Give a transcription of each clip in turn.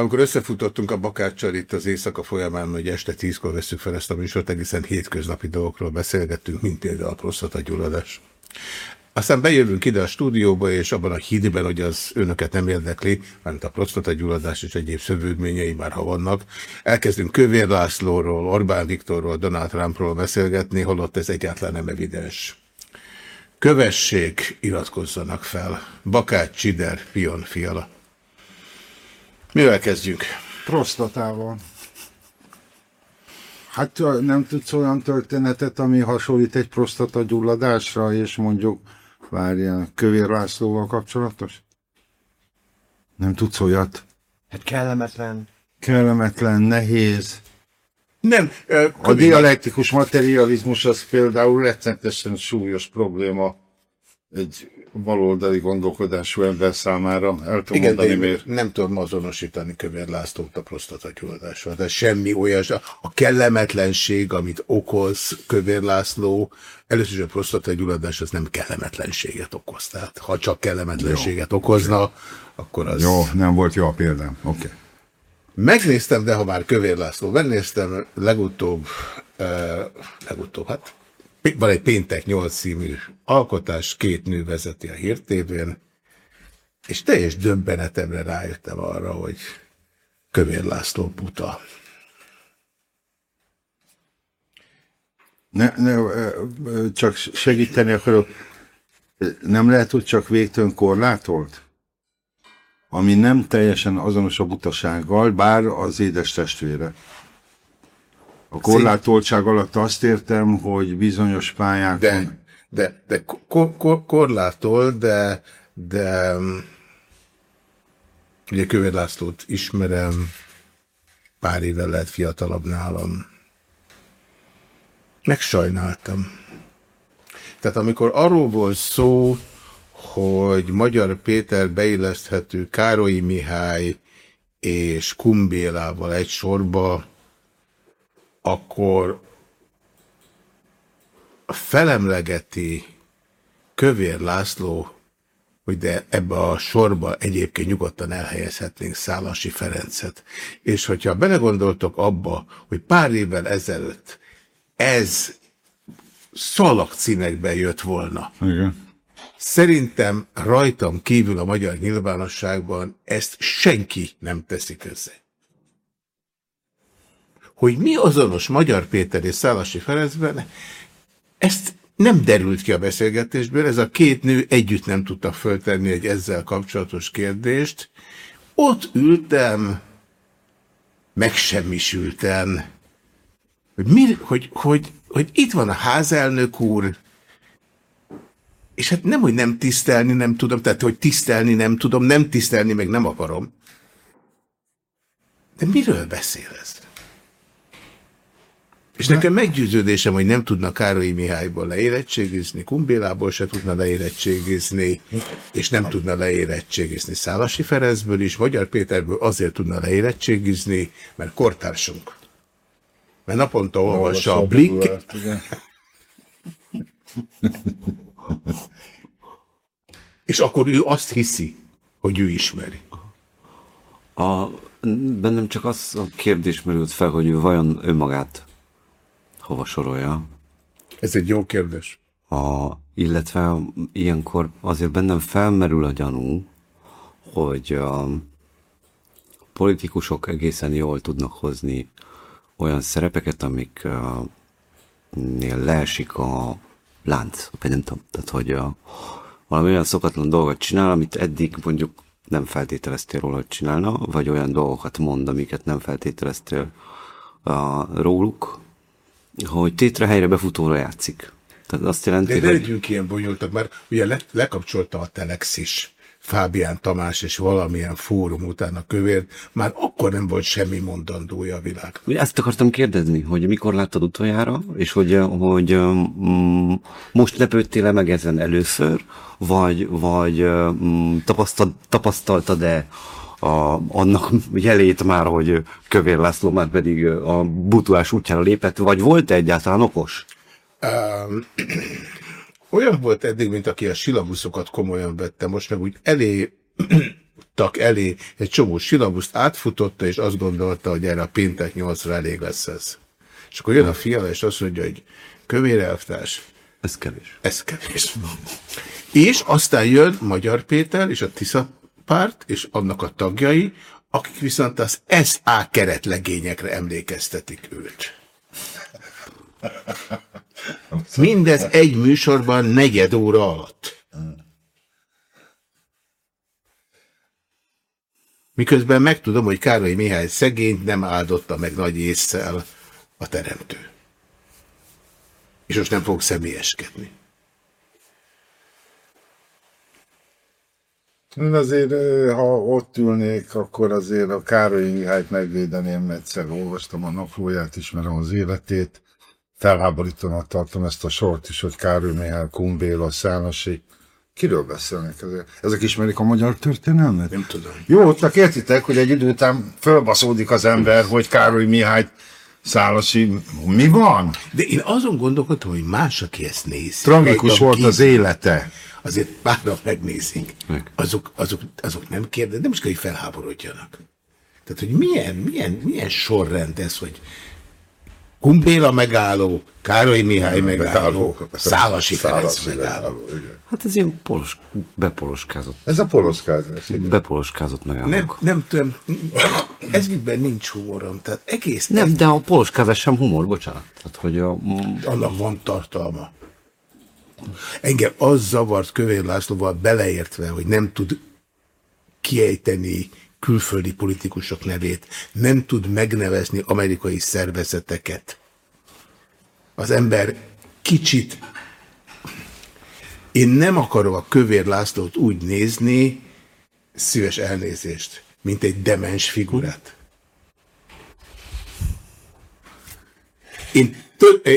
Amikor összefutottunk a Bakáccsal itt az éjszaka folyamán, hogy este tízkor veszük fel ezt a műsort, egészen hétköznapi dolgokról beszélgettünk, mint például a prostatagyulladás. Aztán bejövünk ide a stúdióba, és abban a hídben, hogy az önöket nem érdekli, mert a prostatagyulladás és egyéb szövődményei már ha vannak, elkezdünk Kövér Lászlóról, Orbán Viktorról, Donald Trumpról beszélgetni, holott ez egyáltalán nem evidens. Kövessék, iratkozzanak fel. Bakács, Csider, Pion, Fiala. Mivel kezdjünk? Prostatával. Hát nem tudsz olyan történetet, ami hasonlít egy prostata gyulladásra, és mondjuk, várjál, Kövér Lászlóval kapcsolatos? Nem tudsz olyat? Hát kellemetlen. Kellemetlen, nehéz. Nem. Uh, a dialektikus materializmus az például rettenetesen súlyos probléma egy baloldali gondolkodású ember számára. El tudom Igen, mondani, miért. nem tudom azonosítani Kövér Lászlót a prostatagyulladással. De semmi olyas. A kellemetlenség, amit okoz Kövér László, először is a prostatagyulladás az nem kellemetlenséget okoz. Tehát ha csak kellemetlenséget jó. okozna, akkor az... Jó, nem volt jó a példám. Oké. Okay. Megnéztem, de ha már Kövér László, megnéztem legutóbb, uh, legutóbb, hát van egy Péntek 8 című alkotás, két nő vezeti a hírtévén, és teljes döbbenetemre rájöttem arra, hogy Kövér László puta. Ne, ne, csak segíteni akarok. Nem lehet, hogy csak végtelen korlátolt? Ami nem teljesen azonos a butasággal, bár az édes testvére. A korlátoltság alatt azt értem, hogy bizonyos pályákon... De, de, de kor, kor, korlátol, de, de ugye Kövér Lászlót ismerem, pár éve lehet fiatalabb nálam. Megsajnáltam. Tehát amikor arról volt szó, hogy Magyar Péter beilleszthető Károlyi Mihály és Kumbélával egy sorba, akkor felemlegeti Kövér László, hogy de ebbe a sorba egyébként nyugodtan elhelyezhetnénk Szálasi Ferencet. És hogyha belegondoltok abba, hogy pár évvel ezelőtt ez szalagcímekben jött volna. Igen. Szerintem rajtam kívül a magyar nyilvánosságban ezt senki nem teszi közé hogy mi azonos Magyar Péter és Szálasi Ferencben, ezt nem derült ki a beszélgetésből, ez a két nő együtt nem tudta föltenni egy ezzel kapcsolatos kérdést. Ott ültem, megsemmisültem, hogy, mi, hogy, hogy, hogy itt van a házelnök úr, és hát nem, hogy nem tisztelni nem tudom, tehát hogy tisztelni nem tudom, nem tisztelni meg nem akarom. De miről beszél ez? És nekem meggyőződésem, hogy nem tudna Károlyi Mihályból leérettségizni, Kumbélából se tudna leérettségizni, és nem tudna leérettségizni Szálasi Ferencből is, Magyar Péterből azért tudna leérettségizni, mert kortársunk. Mert naponta olvassa a Blik. és akkor ő azt hiszi, hogy ő ismeri. A, bennem csak az a kérdés merült fel, hogy ő vajon önmagát hova sorolja? Ez egy jó kérdés. A, illetve ilyenkor azért bennem felmerül a gyanú, hogy a politikusok egészen jól tudnak hozni olyan szerepeket, amik nél leesik a lánc, vagy nem tudom, tehát hogy a, valami olyan szokatlan dolgot csinál, amit eddig mondjuk nem feltételeztél róla, hogy csinálna, vagy olyan dolgokat mond, amiket nem feltételeztél a, róluk, hogy tétre helyre befutóra játszik. Tehát azt jelenti, De ne hogy... legyünk ilyen bonyolultak, mert ugye le, lekapcsolta a Telex is. Fábián Tamás és valamilyen fórum után a kövér, már akkor nem volt semmi mondandója a világ. Ezt akartam kérdezni, hogy mikor láttad utoljára, és hogy, hogy mm, most lepődtél-e meg ezen először, vagy, vagy mm, tapasztal, tapasztaltad-e a, annak jelét már, hogy Kövér László már pedig a butulás útjára lépett, vagy volt -e egyáltalán okos? Um, olyan volt eddig, mint aki a silabuszokat komolyan vette, most meg úgy elé tudtak elé egy csomó silabuszt, átfutotta, és azt gondolta, hogy erre a péntek nyolcra elég lesz ez. És akkor jön a fiala, és azt mondja, hogy kövér elvtárs, Ez kevés. ez kevés. És aztán jön Magyar Péter és a Tisza párt, és annak a tagjai, akik viszont az SA keretlegényekre emlékeztetik őt. Mindez egy műsorban negyed óra alatt. Miközben megtudom, hogy Károly Mihály szegényt nem áldotta meg nagy észszel a teremtő. És most nem fogok személyeskedni. Azért, ha ott ülnék, akkor azért a Károly Mihályt megvédeném, egyszer olvastam a naplóját, ismerem az életét. Felháborítónak tartom ezt a sort is, hogy Károly Mihály, Kumbéla, Szálasi. Kiről beszélnek ezek? Ezek ismerik a magyar történelmet? Nem tudom. Jó, csak értitek, hogy egy idő után fölbaszódik az ember, hogy Károly Mihály, Szálasi, mi van? De én azon gondolkodtam, hogy más, aki ezt nézi. Tragikus volt az élete. Azért párra megnézik. Meg. Azok, azok, azok nem kérdez, nem is kell, hogy felháborodjanak. Tehát, hogy milyen, milyen, milyen sorrend ez, hogy Kumbéla megálló, Károly Mihály megálló, Szálasi Ferenc megálló. Hát ez ilyen polos, bepoloskázott, Ez a poloszkázás. igen. bepoloskázott Nem, megállók. nem tudom, ez ügyben nincs humorom, tehát egész Nem, de a poloskázás sem humor, bocsánat. Tehát, hogy a, annak van tartalma. Engem az zavart Kövér Lászlóval beleértve, hogy nem tud kiejteni külföldi politikusok nevét, nem tud megnevezni amerikai szervezeteket. Az ember kicsit... Én nem akarom a Kövér Lászlót úgy nézni, szíves elnézést, mint egy demens figurát. Én,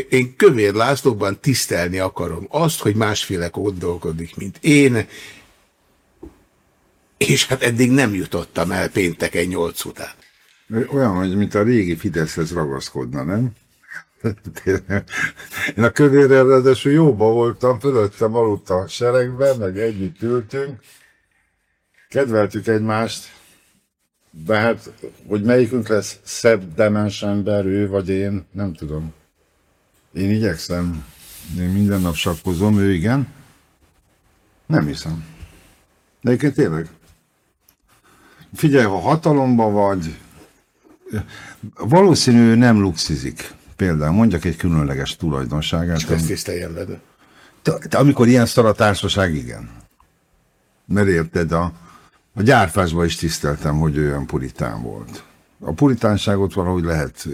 én Kövér Lászlóban tisztelni akarom azt, hogy másféle gondolkodik, mint én, és hát eddig nem jutottam el pénteken nyolc után. Olyan, hogy mint a régi Fideszhez ragaszkodna, nem? Én a kövérrel ráadásul jóba voltam, fölöttem aludt a seregben, meg együtt ültünk. Kedveltük egymást, de hát, hogy melyikünk lesz szebb demens ember, ő vagy én, nem tudom. Én igyekszem. Én minden nap sakkozom, ő igen. Nem hiszem. De egyébként tényleg. Figyelj, ha hatalomban vagy, valószínű ő nem luxizik. Például mondjak egy különleges tulajdonságát. Ezt tiszteljem veled. Te, te, amikor ilyen szar a társaság, igen. Mert érted, a, a gyárfásban is tiszteltem, hogy olyan puritán volt. A puritánságot valahogy lehet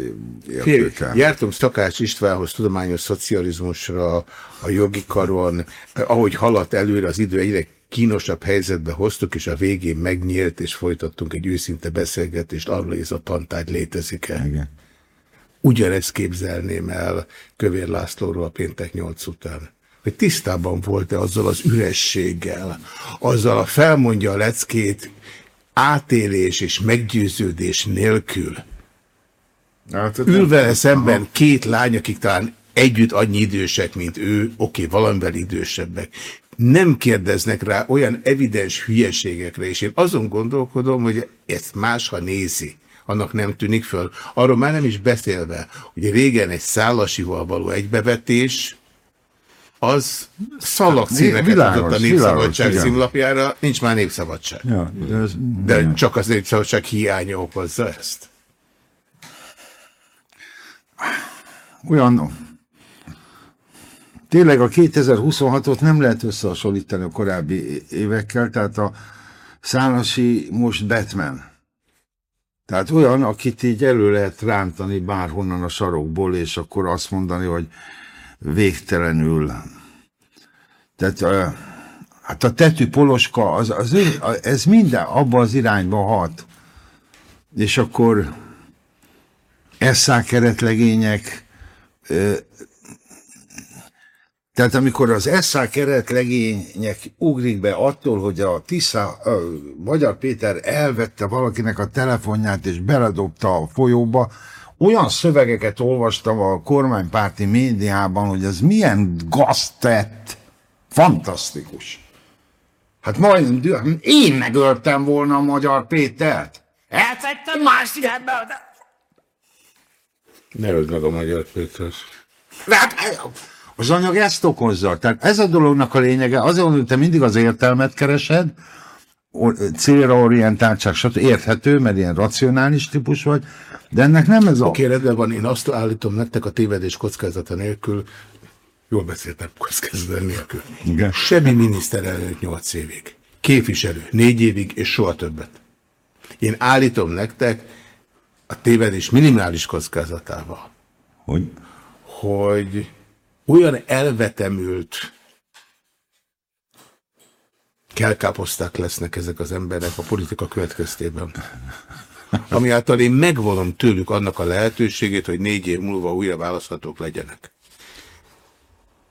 értékelni. jártunk Szakács Istvánhoz tudományos szocializmusra, a jogi karon, ahogy haladt előre az idő, egyre kínosabb helyzetbe hoztuk, és a végén megnyílt, és folytattunk egy őszinte beszélgetést arról, hogy ez a tantárgy létezik-e. Ugyanezt képzelném el Kövér Lászlóról a péntek nyolc után. Hogy tisztában volt-e azzal az ürességgel, azzal a felmondja a leckét átélés és meggyőződés nélkül. Hát, Ül vele szemben két lány, akik talán együtt annyi idősek, mint ő, oké, valamivel idősebbek. Nem kérdeznek rá olyan evidens hülyeségekre, és én azon gondolkodom, hogy ezt más, ha nézi, annak nem tűnik föl. Arról már nem is beszélve, hogy régen egy szálasival való egybevetés, az szalagcímeket világos, adott a világos, Népszabadság igen. címlapjára, nincs már Népszabadság. Ja, de ez, De csak az Népszabadság hiánya okozza ezt. olyan tényleg a 2026-ot nem lehet összehasonlítani a korábbi évekkel, tehát a Szálasi most Batman. Tehát olyan, akit így elő lehet rántani bárhonnan a sarokból, és akkor azt mondani, hogy végtelenül. Tehát ö, hát a tetű poloska, az, az, ez minden abba az irányba hat. És akkor Esszák keretlegények, tehát amikor az Esszák keretlegények ugrik be attól, hogy a Tisza, ö, Magyar Péter elvette valakinek a telefonját és beledobta a folyóba, olyan szövegeket olvastam a kormánypárti médiában, hogy ez milyen gaztett, fantasztikus. Hát majdnem, én megöltem volna a Magyar Pétert. Eltettem más ilyenbe. Ne öld meg a Magyar Péter. Hát, az anyag ezt okozza. Tehát ez a dolognak a lényege, azon, hogy te mindig az értelmet keresed, célra orientáltság, stb. érthető, mert ilyen racionális típus vagy, de ennek nem ez a... Oké, rendben van, én azt állítom nektek a tévedés kockázata nélkül, jól beszéltem, kockázata nélkül. Igen. Semmi miniszterelnök 8 évig. Képviselő 4 évig, és soha többet. Én állítom nektek a tévedés minimális kockázatával, Hogy? hogy olyan elvetemült kelkáposzták lesznek ezek az emberek a politika következtében. Ami által én megvonom tőlük annak a lehetőségét, hogy négy év múlva újra választhatók legyenek.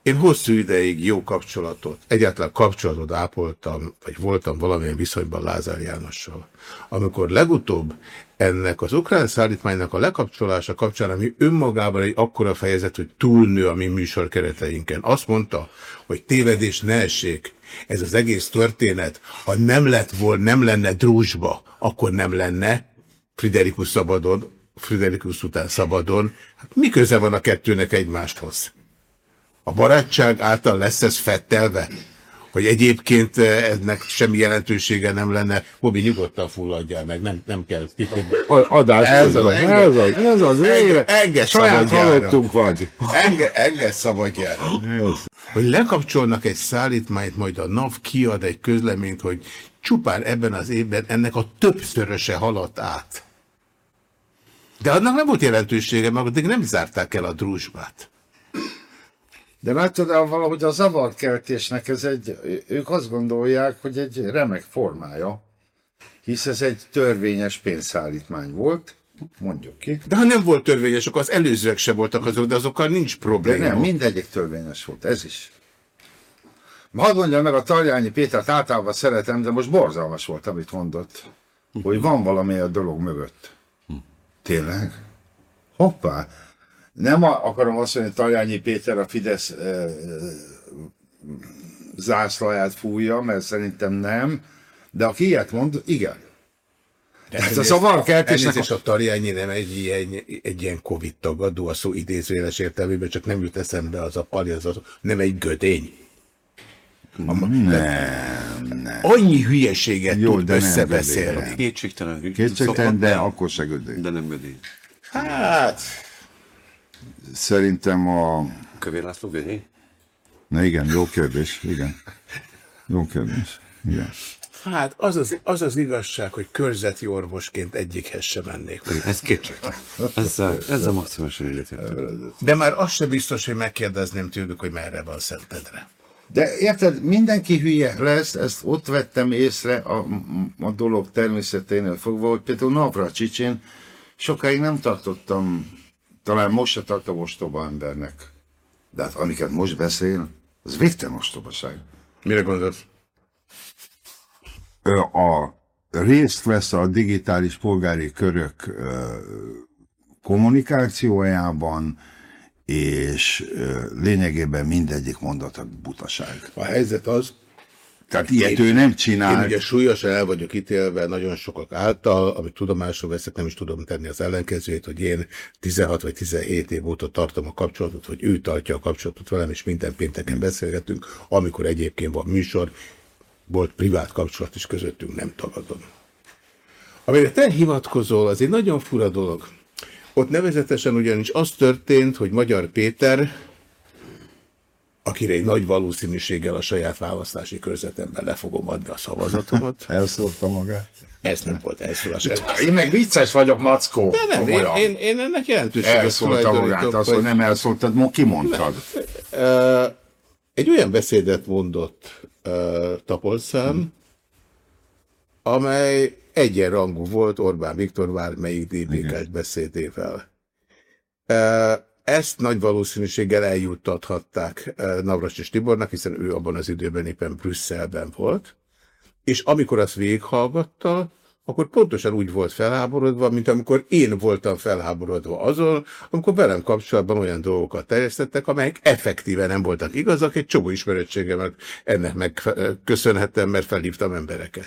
Én hosszú ideig jó kapcsolatot, egyáltalán kapcsolatot ápoltam, vagy voltam valamilyen viszonyban Lázár Jánossal. Amikor legutóbb ennek az ukrán szállítmánynak a lekapcsolása kapcsán, ami önmagában egy akkora fejezet, hogy túlnő a mi műsor kereteinken, azt mondta, hogy tévedés ne essék. Ez az egész történet, ha nem lett volna, nem lenne drúzsba, akkor nem lenne Friderikus szabadon, Friderikus után szabadon. Hát mi köze van a kettőnek egymáshoz? A barátság által lesz ez fettelve? Hogy egyébként eh, ennek semmi jelentősége nem lenne. Bobi, nyugodtan fulladjál meg, nem, nem kell. Adás. Ez az, ez az, ez az, Enge- Saját halottunk vagy. Enge, engedj szabadjára. Hogy lekapcsolnak egy szállítmányt, majd a NAV kiad egy közleményt, hogy csupán ebben az évben ennek a többszöröse haladt át. De annak nem volt jelentősége, mert addig nem zárták el a drúzsbát. De látod, valahogy a zavarkeltésnek ez egy, ők azt gondolják, hogy egy remek formája, hisz ez egy törvényes pénzszállítmány volt, mondjuk ki. De ha nem volt törvényes, akkor az előzőek se voltak azok, de azokkal nincs De probléma. nem, mindegyik törvényes volt, ez is. Hadd mondjam meg, a Tarjányi Pétert általában szeretem, de most borzalmas volt, amit mondott, hogy van valami a dolog mögött. Tényleg? Hoppá! Nem akarom azt mondani, hogy Tarjányi Péter a Fidesz zászlaját fújja, mert szerintem nem, de aki ilyet mond, igen. Ez a zavarkeltésnek Elnézést, a Tarjányi nem egy ilyen, egy ilyen Covid tagadó, a szó idézőjeles értelmében, csak nem jut eszembe az a pali, az, az nem egy gödény. Nem, nem. Annyi hülyeséget Jó, tud de összebeszélni. Kétségtelen. Kétségtelen, de akkor se gödény. De nem gödény. Hát, Szerintem a... Kövér László gödény? Na igen, jó kérdés, igen. Jó kérdés, igen. hát az, az, az az igazság, hogy körzeti orvosként egyikhez sem mennék. Ez kétségtelen. Ezzel, ezzel maximálisan egyetértek. De már az sem biztos, hogy megkérdezném tőlük, hogy merre van Szentendre. De érted, mindenki hülye lesz, ezt ott vettem észre a, a dolog természeténél fogva, hogy például Navracsicsén sokáig nem tartottam, talán most se tartom ostoba embernek. De hát amiket most beszél, az végtelen ostobaság. Mire gondolsz? A részt vesz a digitális polgári körök kommunikációjában, és lényegében mindegyik mondata butaság. A helyzet az, Tehát ilyet ő nem Én csinál. ugye súlyosan el vagyok ítélve nagyon sokak által, amit tudomásul veszek, nem is tudom tenni az ellenkezőjét, hogy én 16 vagy 17 év óta tartom a kapcsolatot, hogy ő tartja a kapcsolatot velem, és minden pénteken beszélgetünk, amikor egyébként van műsor, volt privát kapcsolat is közöttünk, nem tagadom. Amire te hivatkozol, az egy nagyon fura dolog. Ott nevezetesen ugyanis az történt, hogy Magyar Péter, akire egy nagy valószínűséggel a saját választási körzetemben le fogom adni a szavazatomat. Elszólta magát. Ez nem volt elszólás. Én meg vicces vagyok, Mackó. De nem, én, Komolyan. én, én ennek jelentőséget Elszólta magát, azt, hogy nem elszóltad, mo- kimondtad. Egy olyan beszédet mondott uh, Tapolszám, amely egyenrangú volt Orbán Viktor bármelyik DBK-s beszédével. Ezt nagy valószínűséggel eljuttathatták uh, Navracsis Tibornak, hiszen ő abban az időben éppen Brüsszelben volt, és amikor azt végighallgatta, akkor pontosan úgy volt felháborodva, mint amikor én voltam felháborodva azon, amikor velem kapcsolatban olyan dolgokat terjesztettek, amelyek effektíven nem voltak igazak, egy csomó ismerettségemet ennek megköszönhettem, mert felhívtam embereket.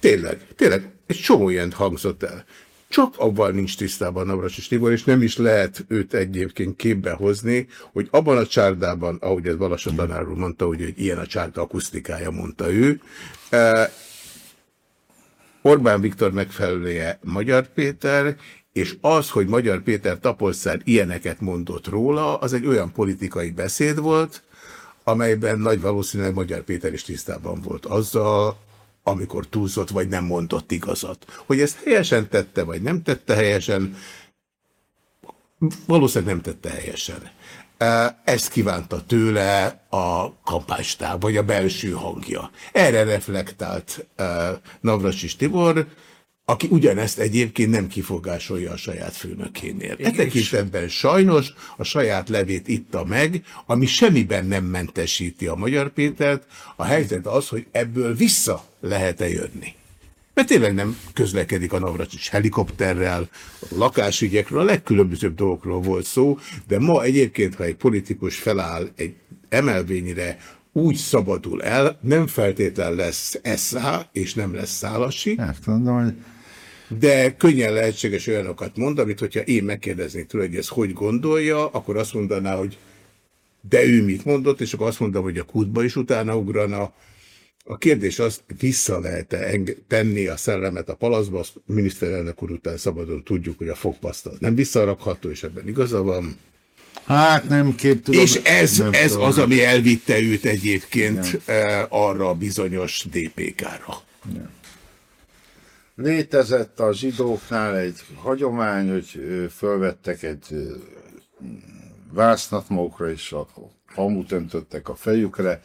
Tényleg, tényleg, egy csomó ilyen hangzott el. Csak abban nincs tisztában Navracsis Tibor, és nem is lehet őt egyébként képbe hozni, hogy abban a csárdában, ahogy ez Balassa tanár mondta, hogy, hogy ilyen a csárda akusztikája, mondta ő, eh, Orbán Viktor megfelelője Magyar Péter, és az, hogy Magyar Péter Tapolszár ilyeneket mondott róla, az egy olyan politikai beszéd volt, amelyben nagy valószínűleg Magyar Péter is tisztában volt azzal, amikor túlzott, vagy nem mondott igazat. Hogy ezt helyesen tette, vagy nem tette helyesen, valószínűleg nem tette helyesen. Ezt kívánta tőle a kampánystáb, vagy a belső hangja. Erre reflektált Navrasis Tibor, aki ugyanezt egyébként nem kifogásolja a saját főnökénél. E tekintetben sajnos a saját levét itta meg, ami semmiben nem mentesíti a Magyar Pétert. A helyzet az, hogy ebből vissza lehet-e jönni. Mert tényleg nem közlekedik a Navracsics helikopterrel, a lakásügyekről, a legkülönbözőbb dolgokról volt szó, de ma egyébként, ha egy politikus feláll egy emelvényre, úgy szabadul el, nem feltétlen lesz eszá, és nem lesz szálasi. Hát mondom, hogy de könnyen lehetséges olyanokat mond, amit hogyha én megkérdeznék tőle, hogy ez hogy gondolja, akkor azt mondaná, hogy de ő mit mondott, és akkor azt mondom, hogy a kútba is utána ugrana. A kérdés az, vissza lehet-e tenni a szellemet a palaszba, azt miniszterelnök úr után szabadon tudjuk, hogy a fogpasztal nem visszarakható, és ebben igaza van. Hát nem kép tudom. És ez, nem ez tudom. az, ami elvitte őt egyébként nem. arra a bizonyos DPK-ra. Nem. Létezett a zsidóknál egy hagyomány, hogy fölvettek egy vásznat magukra, és a hamut öntöttek a fejükre.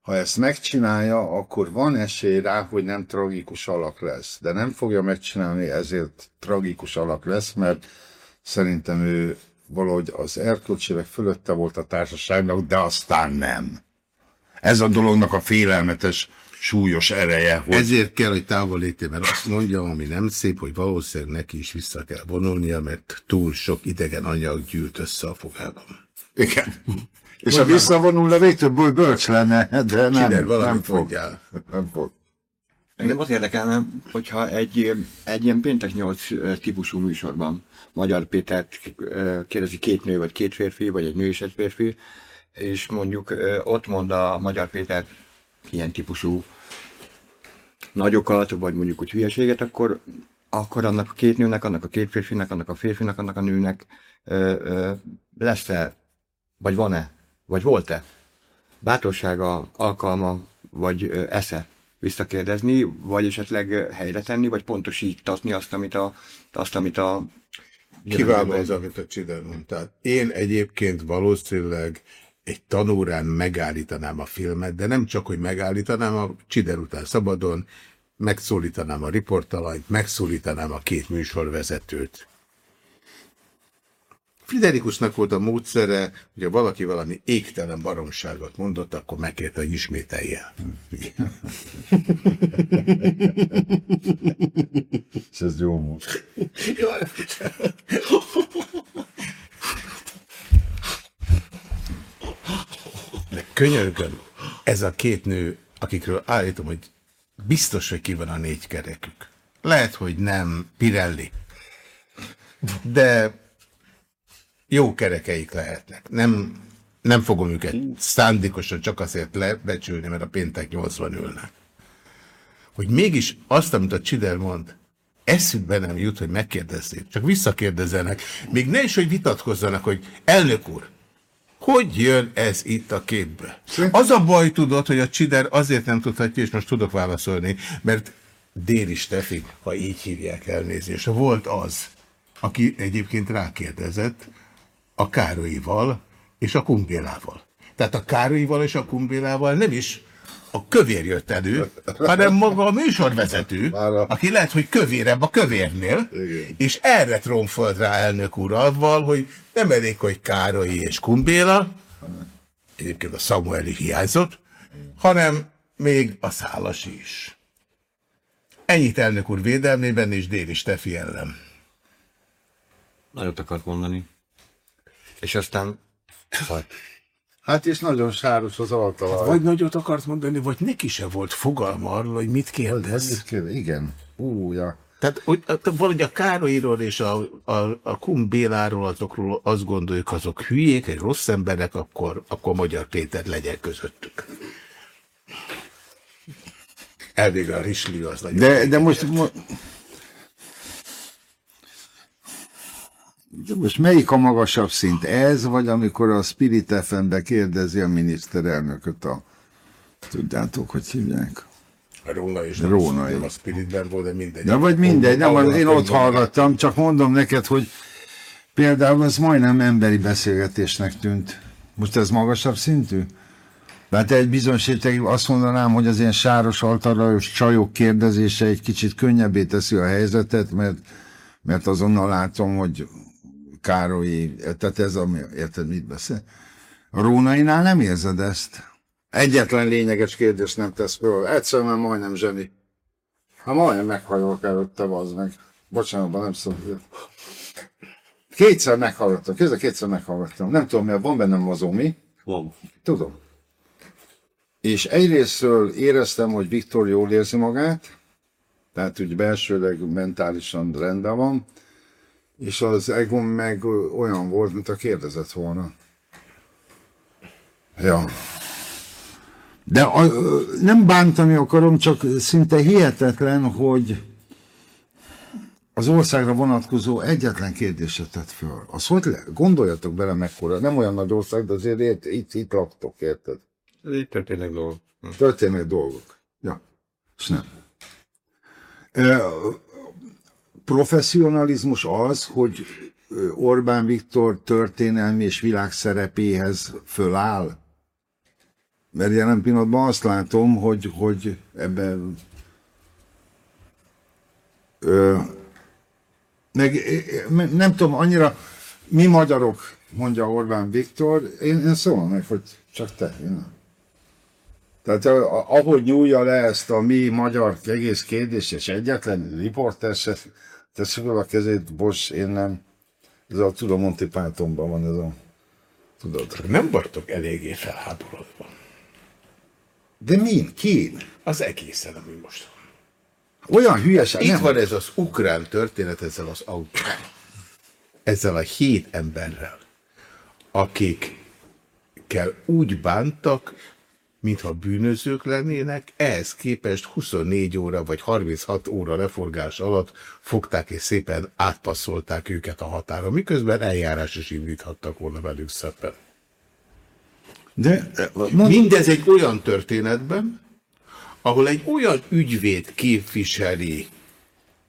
Ha ezt megcsinálja, akkor van esély rá, hogy nem tragikus alak lesz. De nem fogja megcsinálni, ezért tragikus alak lesz, mert szerintem ő valahogy az erkölcsének fölötte volt a társaságnak, de aztán nem. Ez a dolognak a félelmetes súlyos ereje. Hogy... Ezért kell, hogy távol lété, mert azt mondja, ami nem szép, hogy valószínűleg neki is vissza kell vonulnia, mert túl sok idegen anyag gyűlt össze a fogában. Igen. És ha visszavonulna, végtől bölcs lenne, de nem, Kider, nem fog. Nem fog. Engem az érdekelne, hogyha egy, egy ilyen péntek nyolc típusú műsorban Magyar Pétert kérdezi két nő, vagy két férfi, vagy egy nő és egy férfi, és mondjuk ott mond a Magyar Péter ilyen típusú nagyokat, vagy mondjuk úgy hülyeséget, akkor, akkor annak a két nőnek, annak a két férfinek, annak a férfinak, annak a nőnek lesz-e, vagy van-e, vagy volt-e bátorsága, alkalma, vagy esze visszakérdezni, vagy esetleg helyre tenni, vagy pontosítatni azt, amit a, azt, amit a Kiváló az, amit a Csider mondtál. Én egyébként valószínűleg egy tanórán megállítanám a filmet, de nem csak, hogy megállítanám, a Csider után szabadon, megszólítanám a riportalanyt, megszólítanám a két műsorvezetőt. Friderikusnak volt a módszere, hogyha valaki valami égtelen baromságot mondott, akkor megkérte, hogy ismételje. És ez jó mód. De könyörgöm, ez a két nő, akikről állítom, hogy biztos, hogy ki van a négy kerekük. Lehet, hogy nem Pirelli, de jó kerekeik lehetnek. Nem, nem fogom őket szándékosan csak azért lebecsülni, mert a péntek 80 ülnek. Hogy mégis azt, amit a Csider mond, eszükbe nem jut, hogy megkérdezzék, csak visszakérdezzenek. Még ne is, hogy vitatkozzanak, hogy elnök úr, hogy jön ez itt a képbe? Az a baj tudod, hogy a Csider azért nem tudhatja, és most tudok válaszolni, mert Déri Stefi, ha így hívják elnézést, volt az, aki egyébként rákérdezett a Károlyival és a Kumbélával. Tehát a Károlyival és a Kumbélával nem is a kövér jött elő, hanem maga a műsorvezető, aki lehet, hogy kövérebb a kövérnél, és erre tromfolt rá elnök úr avval, hogy nem elég, hogy Károlyi és Kumbéla, egyébként a Samueli hiányzott, hanem még a szálas is. Ennyit elnök úr védelmében és Déli Stefi ellen. Nagyot akart mondani. És aztán... Hát, Hát és nagyon sáros az altalaj. Vagy nagyot akart mondani, vagy neki se volt fogalma arról, hogy mit kérdez. Mit kérdez? Igen. Ú, ja. Tehát hogy, valahogy a Károlyról és a, a, a Kum Béláról azokról azt gondoljuk, azok hülyék, egy rossz emberek, akkor, akkor Magyar Péter legyen közöttük. Elvég a Risli az nagyon... De, de most, mo- de most melyik a magasabb szint? Ez, vagy amikor a Spirit FM-be kérdezi a miniszterelnököt a... Tudjátok, hogy hívják? Róna is Róna nem, a Spiritben volt, de mindegy. De vagy mindegy, nem, Ahol- én ott hallgattam, csak mondom neked, hogy például ez majdnem emberi beszélgetésnek tűnt. Most ez magasabb szintű? Hát egy bizonyos értelemben azt mondanám, hogy az ilyen sáros altarajos csajok kérdezése egy kicsit könnyebbé teszi a helyzetet, mert, mert azonnal látom, hogy Károlyi, tehát ez ami, érted, mit beszél? A Rónainál nem érzed ezt? Egyetlen lényeges kérdés nem tesz föl. Egyszerűen már majdnem zseni. Hát majdnem meghajolok előtte, az meg. Bocsánat, nem szól. Kétszer meghallgattam, kézzel kétszer meghallgattam. Nem tudom, mi van bennem mozó, mi? Van. Tudom. És egyrésztről éreztem, hogy Viktor jól érzi magát, tehát úgy belsőleg mentálisan rendben van, és az Egon meg olyan volt, mint a kérdezett volna. Ja. De a, nem bántani akarom, csak szinte hihetetlen, hogy az országra vonatkozó egyetlen kérdéset tett föl. Az hogy le? Gondoljatok bele mekkora, nem olyan nagy ország, de azért ért, itt, itt laktok, érted? így történnek dolgok. Történnek dolgok. Ja, és nem. Professzionalizmus az, hogy Orbán Viktor történelmi és világszerepéhez föláll. Mert jelen pillanatban azt látom, hogy, hogy ebben ö, meg nem tudom, annyira mi magyarok, mondja Orbán Viktor, én, én szólom meg, hogy csak te, én. Tehát ahogy nyúlja le ezt a mi magyar egész kérdést, és egyetlen riporter se teszi fel a kezét, bocs, én nem. Ez a tudom, Monty Pythonban van ez a... Tudod. Nem vagytok eléggé felháborodva. De min? Ki? Az egészen, ami most van. Olyan hülyeség. Itt nem. van ez az ukrán történet ezzel az autóval. Ezzel a hét emberrel, akikkel úgy bántak, mintha bűnözők lennének, ehhez képest 24 óra vagy 36 óra leforgás alatt fogták és szépen átpasszolták őket a határon, miközben eljárás is indíthattak volna velük szemben. De, mond, Mindez egy olyan történetben, ahol egy olyan ügyvéd képviseli,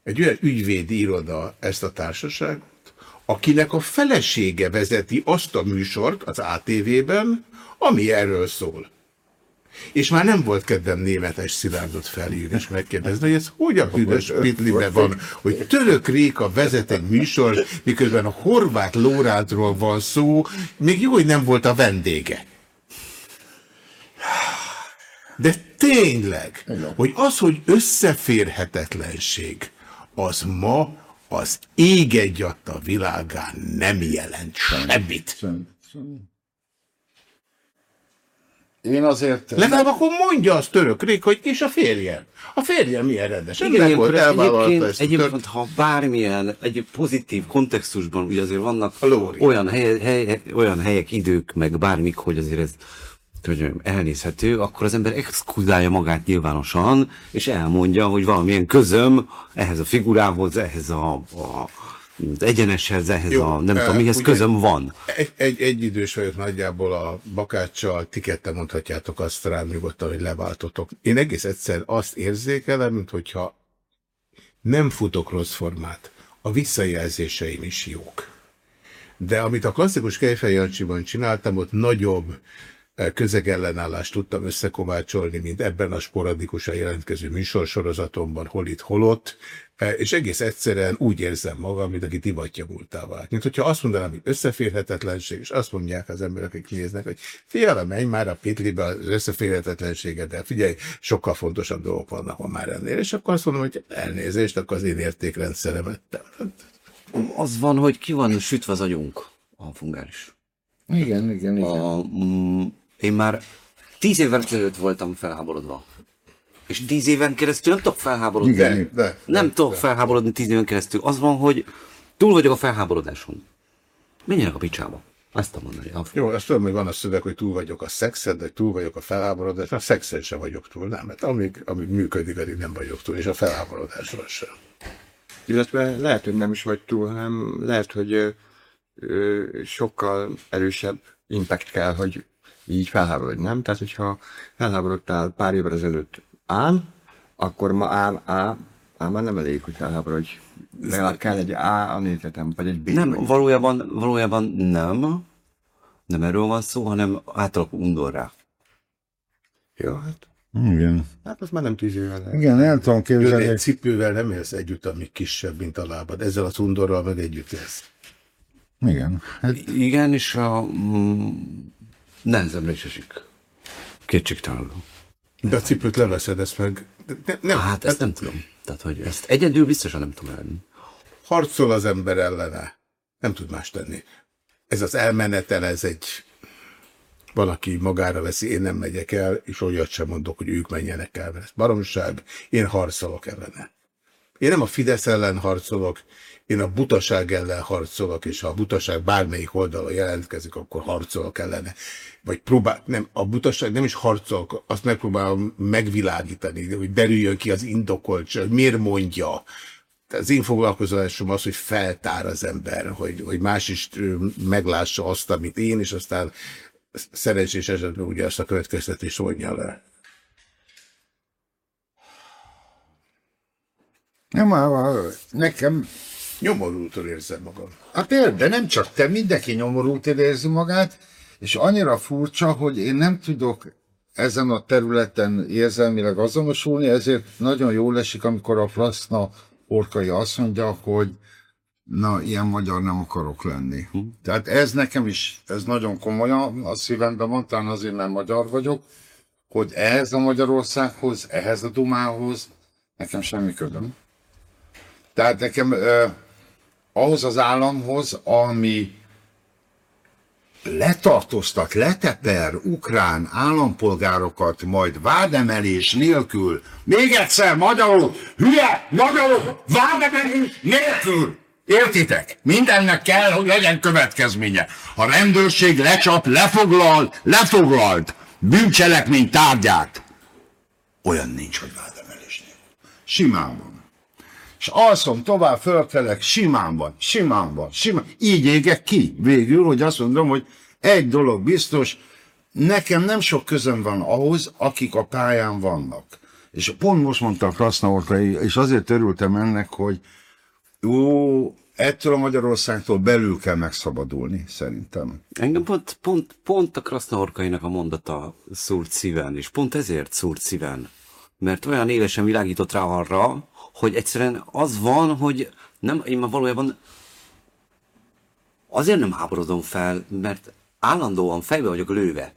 egy olyan ügyvédi iroda ezt a társaságot, akinek a felesége vezeti azt a műsort az ATV-ben, ami erről szól. És már nem volt kedvem németes Szilárdot felhívni és megkérdezni, hogy ez hogy a büdös pitlibe van, hogy Török Réka vezet egy műsor, miközben a horvát Lórádról van szó, még jó, hogy nem volt a vendége. De tényleg, hogy az, hogy összeférhetetlenség, az ma az ég egyatt a világán nem jelent semmit. Én azért... Legalább akkor mondja azt török rég, hogy és a férjem. A férjem milyen rendes. Igen, meg volt, egyébként, ezt egyébként, tört- ha bármilyen, egy pozitív kontextusban, ugye azért vannak olyan, hely, hely, olyan helyek, idők, meg bármik, hogy azért ez hogy elnézhető, akkor az ember exkludálja magát nyilvánosan, és elmondja, hogy valamilyen közöm ehhez a figurához, ehhez a, a az egyeneshez, ehhez Jó, a nem eh, tudom mihez közöm van. Egy, egy, egy idős vagyok nagyjából a bakáccsal, ti ketten mondhatjátok azt rám nyugodtan, hogy leváltotok. Én egész egyszer azt érzékelem, mint hogyha nem futok rossz formát. A visszajelzéseim is jók. De amit a klasszikus Kejfej Jancsiban csináltam, ott nagyobb közegellenállást tudtam összekovácsolni, mint ebben a sporadikusan jelentkező műsorsorozatomban, hol itt, hol ott, és egész egyszerűen úgy érzem magam, mint aki divatja múltá vált. Mint hogyha azt mondanám, hogy összeférhetetlenség, és azt mondják az emberek, akik néznek, hogy fiala, menj már a pitlibe az összeférhetetlenséget, de figyelj, sokkal fontosabb dolgok vannak ma már ennél. És akkor azt mondom, hogy elnézést, akkor az én értékrendszeremet. Az van, hogy ki van sütve az agyunk, a fungáris. Igen, igen, igen. A, mm, én már tíz évvel ezelőtt voltam felháborodva. És tíz éven keresztül nem tudok felháborodni. Igen, de, nem de, tudok de. felháborodni tíz éven keresztül. Az van, hogy túl vagyok a felháborodáson. Menjenek a picsába. Ezt a mondani. Jó, azt tudom, hogy van a szöveg, hogy túl vagyok a szexed, de túl vagyok a felháborodáson. A szexed sem vagyok túl, nem. Mert amíg, amíg működik, addig nem vagyok túl, és a felháborodásról sem. Illetve lehet, hogy nem is vagy túl, hanem lehet, hogy ö, ö, sokkal erősebb impact kell, hogy így felháborodj, nem? Tehát, hogyha felháborodtál pár évvel ezelőtt ám, akkor ma ám, á, ám már nem elég, hogy felháborodj. Legalább kell egy A a nézetem, vagy egy B. Nem, vagy valójában, valójában nem. Nem erről van szó, hanem átalakul undorrá. Jó, hát igen. Hát az már nem tíz éve lehet. Igen, el tudom képzelni. Egy cipővel nem élsz együtt, ami kisebb, mint a lábad. Ezzel a tundorral meg együtt élsz. Igen. Hát... Igen, és a mm, nehezemre is esik. Kétségtelenül. De a cipőt leveszed, ezt meg... Ne, nem, hát ezt nem tudom. Tehát, hogy ezt egyedül biztosan nem tudom elni. Harcol az ember ellene. Nem tud más tenni. Ez az elmenetel, ez egy valaki magára veszi, én nem megyek el, és olyat sem mondok, hogy ők menjenek el. Ez baromság, én harcolok ellene. Én nem a Fidesz ellen harcolok, én a butaság ellen harcolok, és ha a butaság bármelyik oldalon jelentkezik, akkor harcolok ellene. Vagy próbál, nem, a butaság nem is harcolok, azt megpróbálom megvilágítani, hogy derüljön ki az indokolt, hogy miért mondja. Az én foglalkozásom az, hogy feltár az ember, hogy, hogy más is meglássa azt, amit én, és aztán szerencsés esetben ugye ezt a következtetést vonja le. Nem, nekem... Nyomorultól érzem magam. Hát de nem csak te, mindenki nyomorultól érzi magát, és annyira furcsa, hogy én nem tudok ezen a területen érzelmileg azonosulni, ezért nagyon jól esik, amikor a Flaszna orkai azt mondja, hogy na, ilyen magyar nem akarok lenni. Hm. Tehát ez nekem is, ez nagyon komolyan a szívemben van, talán azért nem magyar vagyok, hogy ehhez a Magyarországhoz, ehhez a Dumához nekem semmi ködöm. Tehát nekem ahhoz az államhoz, ami letartóztat, leteper ukrán állampolgárokat, majd vádemelés nélkül, még egyszer magyarul, hülye, magyarul, vádemelés nélkül, Értitek? Mindennek kell, hogy legyen következménye. A rendőrség lecsap, lefoglal, lefoglalt bűncselekmény tárgyát. Olyan nincs, hogy vádemelés nélkül. Simán van. És alszom tovább, fölkelek, simán van, simán van, simán. Így égek ki végül, hogy azt mondom, hogy egy dolog biztos, nekem nem sok közöm van ahhoz, akik a pályán vannak. És pont most mondta a Krasznaorkai, és azért örültem ennek, hogy jó, ettől a Magyarországtól belül kell megszabadulni, szerintem. Engem pont, pont, pont a Krasznaorkainak a mondata szúrt szíven, és pont ezért szúrt szíven. Mert olyan élesen világított rá arra, hogy egyszerűen az van, hogy nem, én már valójában azért nem háborodom fel, mert állandóan fejbe vagyok lőve.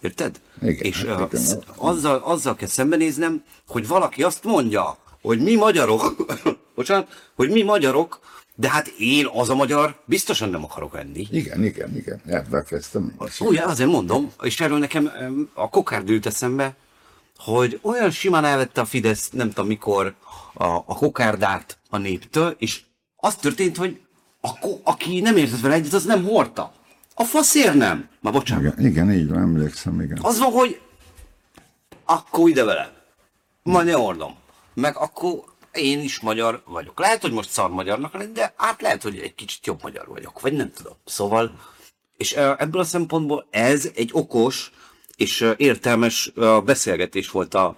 Érted? Igen, és hát uh, igen. azzal, azzal kell szembenéznem, hogy valaki azt mondja, hogy mi magyarok, bocsánat, hogy mi magyarok, de hát én az a magyar biztosan nem akarok enni. Igen, igen, igen. Ebben kezdtem. Ugye, azért mondom, és erről nekem a kokárd ült eszembe, hogy olyan simán elvette a Fidesz, nem tudom mikor, a, a kokárdát a néptől, és az történt, hogy akkor, aki nem értett vele egyet, az nem hordta. A faszér nem. Ma bocsánat. Igen, igen, így van, emlékszem, igen. Az van, hogy akkor ide vele. Majd ne hordom. Meg akkor én is magyar vagyok. Lehet, hogy most szar magyarnak lenni, de hát lehet, hogy egy kicsit jobb magyar vagyok, vagy nem tudom. Szóval, és ebből a szempontból ez egy okos és értelmes beszélgetés volt a,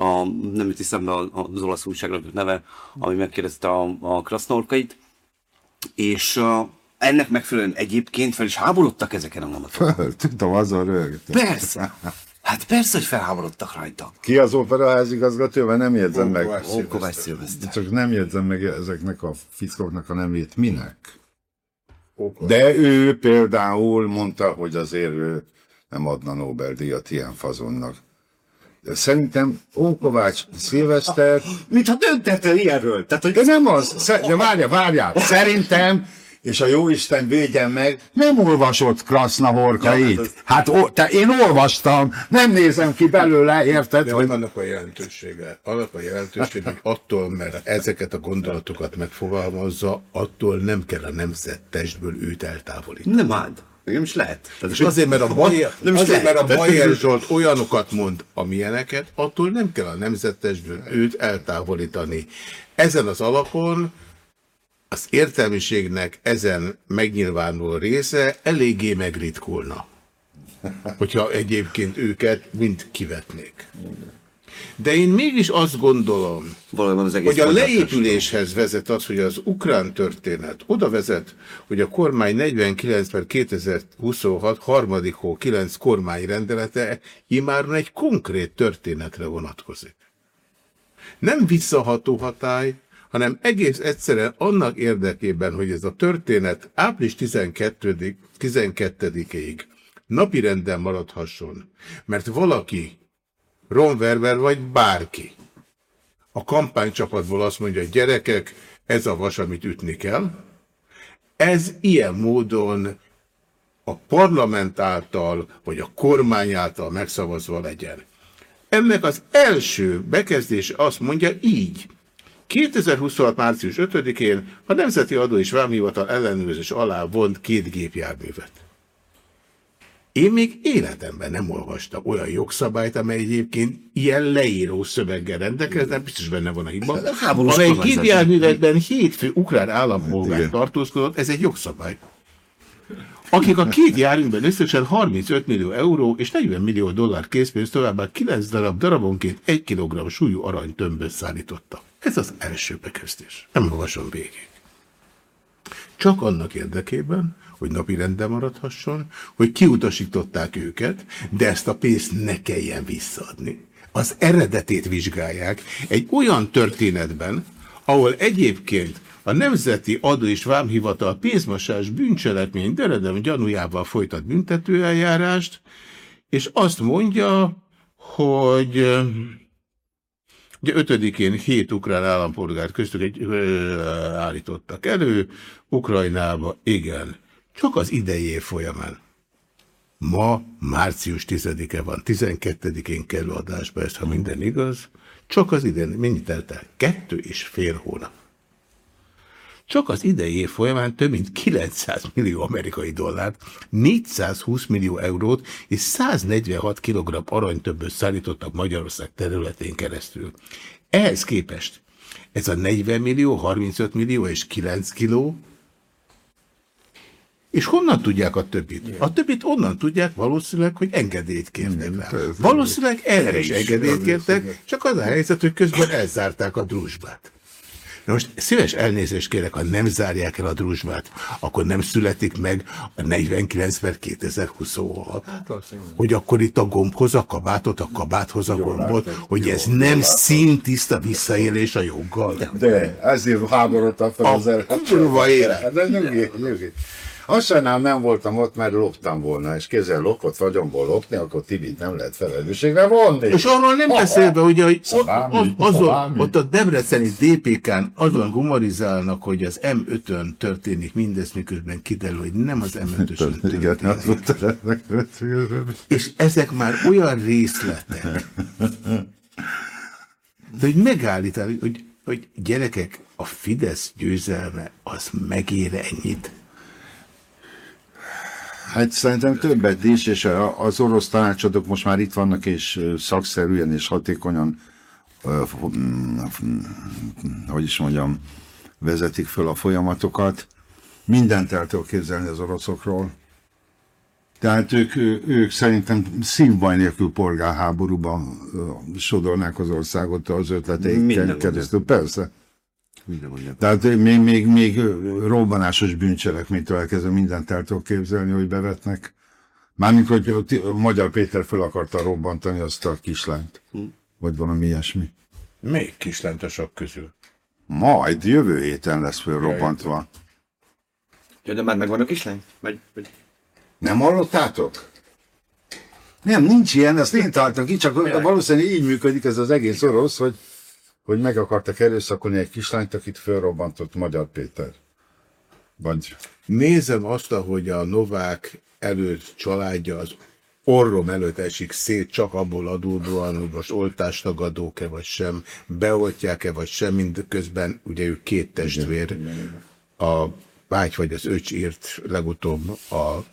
a nem jut eszembe az olasz újságnak neve, ami megkérdezte a, a Krasznorkait, és ennek megfelelően egyébként fel is háborodtak ezeken a mondatokon. Tudom, azon rögtön. Persze. Hát persze, hogy felháborodtak rajta. Ki az operaházigazgató? Mert nem jegyzem meg. Kovács Ó, Kovács Szilveszter. Csak nem jegyzem meg ezeknek a fickóknak a nemét. Minek? De ő például mondta, hogy azért ő nem adna Nobel-díjat ilyen fazonnak. Szerintem Ókovács Szilveszter... Mintha döntetlen ilyenről. Tehát, hogy De nem az, de várja, várjál, szerintem, és a jóisten védjen meg, nem olvasott Krasznahorka Ja, hát az- Hát ó, te, én olvastam, nem nézem ki belőle, érted? De Hogy annak a jelentősége. Annak a jelentősége, hogy attól, mert ezeket a gondolatokat megfogalmazza, attól nem kell a nemzet testből őt eltávolítani. nem áld. Nem is lehet. Tehát, És azért, mert a Bajer, Nem is azért, mert a Bajer Zsolt olyanokat mond, amilyeneket, attól nem kell a nemzetesből őt eltávolítani. Ezen az alapon az értelmiségnek ezen megnyilvánuló része eléggé megritkulna. Hogyha egyébként őket mind kivetnék. De én mégis azt gondolom, az egész hogy a leépüléshez vezet az, hogy az ukrán történet oda vezet, hogy a kormány 49 per 2026 harmadik hó 9 kormányrendelete imáron egy konkrét történetre vonatkozik. Nem visszaható hatály, hanem egész egyszerűen annak érdekében, hogy ez a történet április 12 12-ig napirenden maradhasson, mert valaki, Ron Werber vagy bárki, a kampánycsapatból azt mondja, hogy gyerekek, ez a vas, amit ütni kell. Ez ilyen módon a parlament által, vagy a kormány által megszavazva legyen. Ennek az első bekezdés azt mondja így. 2026. március 5-én a Nemzeti Adó és Vámhivatal ellenőrzés alá vont két gépjárművet. Én még életemben nem olvastam olyan jogszabályt, amely egyébként ilyen leíró szöveggel rendelkezne, biztos benne van a hiba, háborús amely kormányzás. gépjárművekben hétfő ukrán állampolgár Igen. tartózkodott, ez egy jogszabály. Akik a két járműben összesen 35 millió euró és 40 millió dollár készpénzt továbbá 9 darab darabonként 1 kg súlyú arany tömböt szállítottak. Ez az első bekezdés. Nem olvasom végig. Csak annak érdekében, hogy napi renden maradhasson, hogy kiutasították őket, de ezt a pénzt ne kelljen visszaadni. Az eredetét vizsgálják egy olyan történetben, ahol egyébként a Nemzeti Adó és Vámhivatal pénzmosás bűncselekmény deredem gyanújával folytat büntetőeljárást, és azt mondja, hogy Ugye 5-én hét ukrán állampolgárt köztük egy ö, állítottak elő, Ukrajnába, igen, csak az idei év folyamán. Ma március 10-e van, 12-én kerül adásba ezt, ha minden igaz. Csak az idén, mennyit telt el? Kettő és fél hónap. Csak az idei év folyamán több mint 900 millió amerikai dollárt, 420 millió eurót és 146 kg aranytöbböt szállítottak Magyarország területén keresztül. Ehhez képest ez a 40 millió, 35 millió és 9 kiló, és honnan tudják a többit? A többit onnan tudják valószínűleg, hogy engedélyt kértek rá. Valószínűleg erre is engedélyt kértek, csak az a helyzet, hogy közben elzárták a drúzsbát. Na most szíves elnézést kérek, ha nem zárják el a drúzsbát, akkor nem születik meg a 49 per 2026. Hogy akkor itt a gombhoz a kabátot, a kabáthoz a gombot, hogy ez nem szintiszta visszaélés a joggal. De ezért háborodtam fel az A el. kurva élet. De nyugi, nyugi. Azt sajnálom nem voltam ott, mert loptam volna, és kézzel lopott vagyomból lopni, akkor Tibit nem lehet felelősségre vonni. És arról nem beszélve, ugye, hogy ott, Szabámi, ott, azon, szabámi. ott a Debreceni DPK-n azon humorizálnak, hogy az M5-ön történik mindez, miközben kiderül, hogy nem az M5-ösön Igen, történik. mondta, És ezek már olyan részletek, de hogy megállítani, hogy, hogy gyerekek, a Fidesz győzelme az megér ennyit. Hát szerintem többet is, és az orosz tanácsadók most már itt vannak, és szakszerűen és hatékonyan, hogy is mondjam, vezetik föl a folyamatokat. Mindent el tudok képzelni az oroszokról. Tehát ők, ők szerintem szívbaj nélkül polgárháborúban ö, sodornák az országot az ötleteikkel keresztül. Persze. Minden mondja. Tehát még, még, még robbanásos bűncselekménytől elkezdve mindent el tudok képzelni, hogy bevetnek. Mármint, hogy a a Magyar Péter fel akarta robbantani azt a kislányt. Vagy valami ilyesmi. Még kislántosak közül. Majd jövő héten lesz fölrobbantva. Ja, de már megvan a kislány? Vagy, vagy... Nem hallottátok? Nem, nincs ilyen, ezt én találtam ki, csak valószínűleg így működik ez az egész orosz, hogy, hogy meg akartak erőszakolni egy kislányt, akit fölrobbantott Magyar Péter. Vagy Nézem azt, ahogy a Novák előtt családja az orrom előtt esik szét, csak abból adódóan, hogy most oltástagadók-e vagy sem, beoltják-e vagy sem, mindközben ugye ők két testvér, a vágy vagy az öcs írt legutóbb a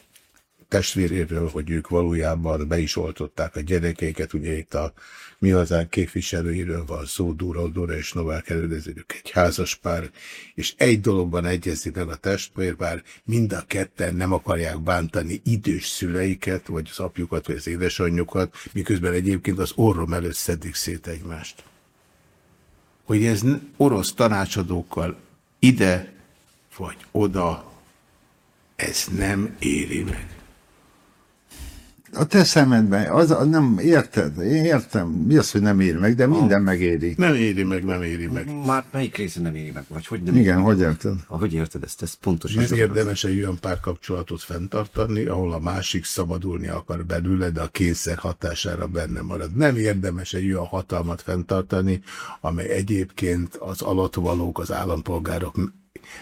testvéréről, hogy ők valójában be is oltották a gyerekeiket, ugye itt a mi hazánk képviselőiről van szó, Dúra, Dóra és Novák előzők egy házas pár, és egy dologban egyezik meg a testvér, bár mind a ketten nem akarják bántani idős szüleiket, vagy az apjukat, vagy az édesanyjukat, miközben egyébként az orrom előtt szedik szét egymást. Hogy ez orosz tanácsadókkal ide vagy oda, ez nem éri meg. A te szemedben, az, az nem érted, én értem, mi az, hogy nem ér meg, de minden megéri. Nem éri meg, nem éri meg. Már melyik része nem éri meg? Vagy hogy nem Igen, hogy érted? Ahogy érted ezt? Ez pontos. Nem érdemes egy olyan párkapcsolatot fenntartani, ahol a másik szabadulni akar belőle, de a kényszer hatására benne marad. Nem érdemes egy olyan hatalmat fenntartani, amely egyébként az alatvalók, az állampolgárok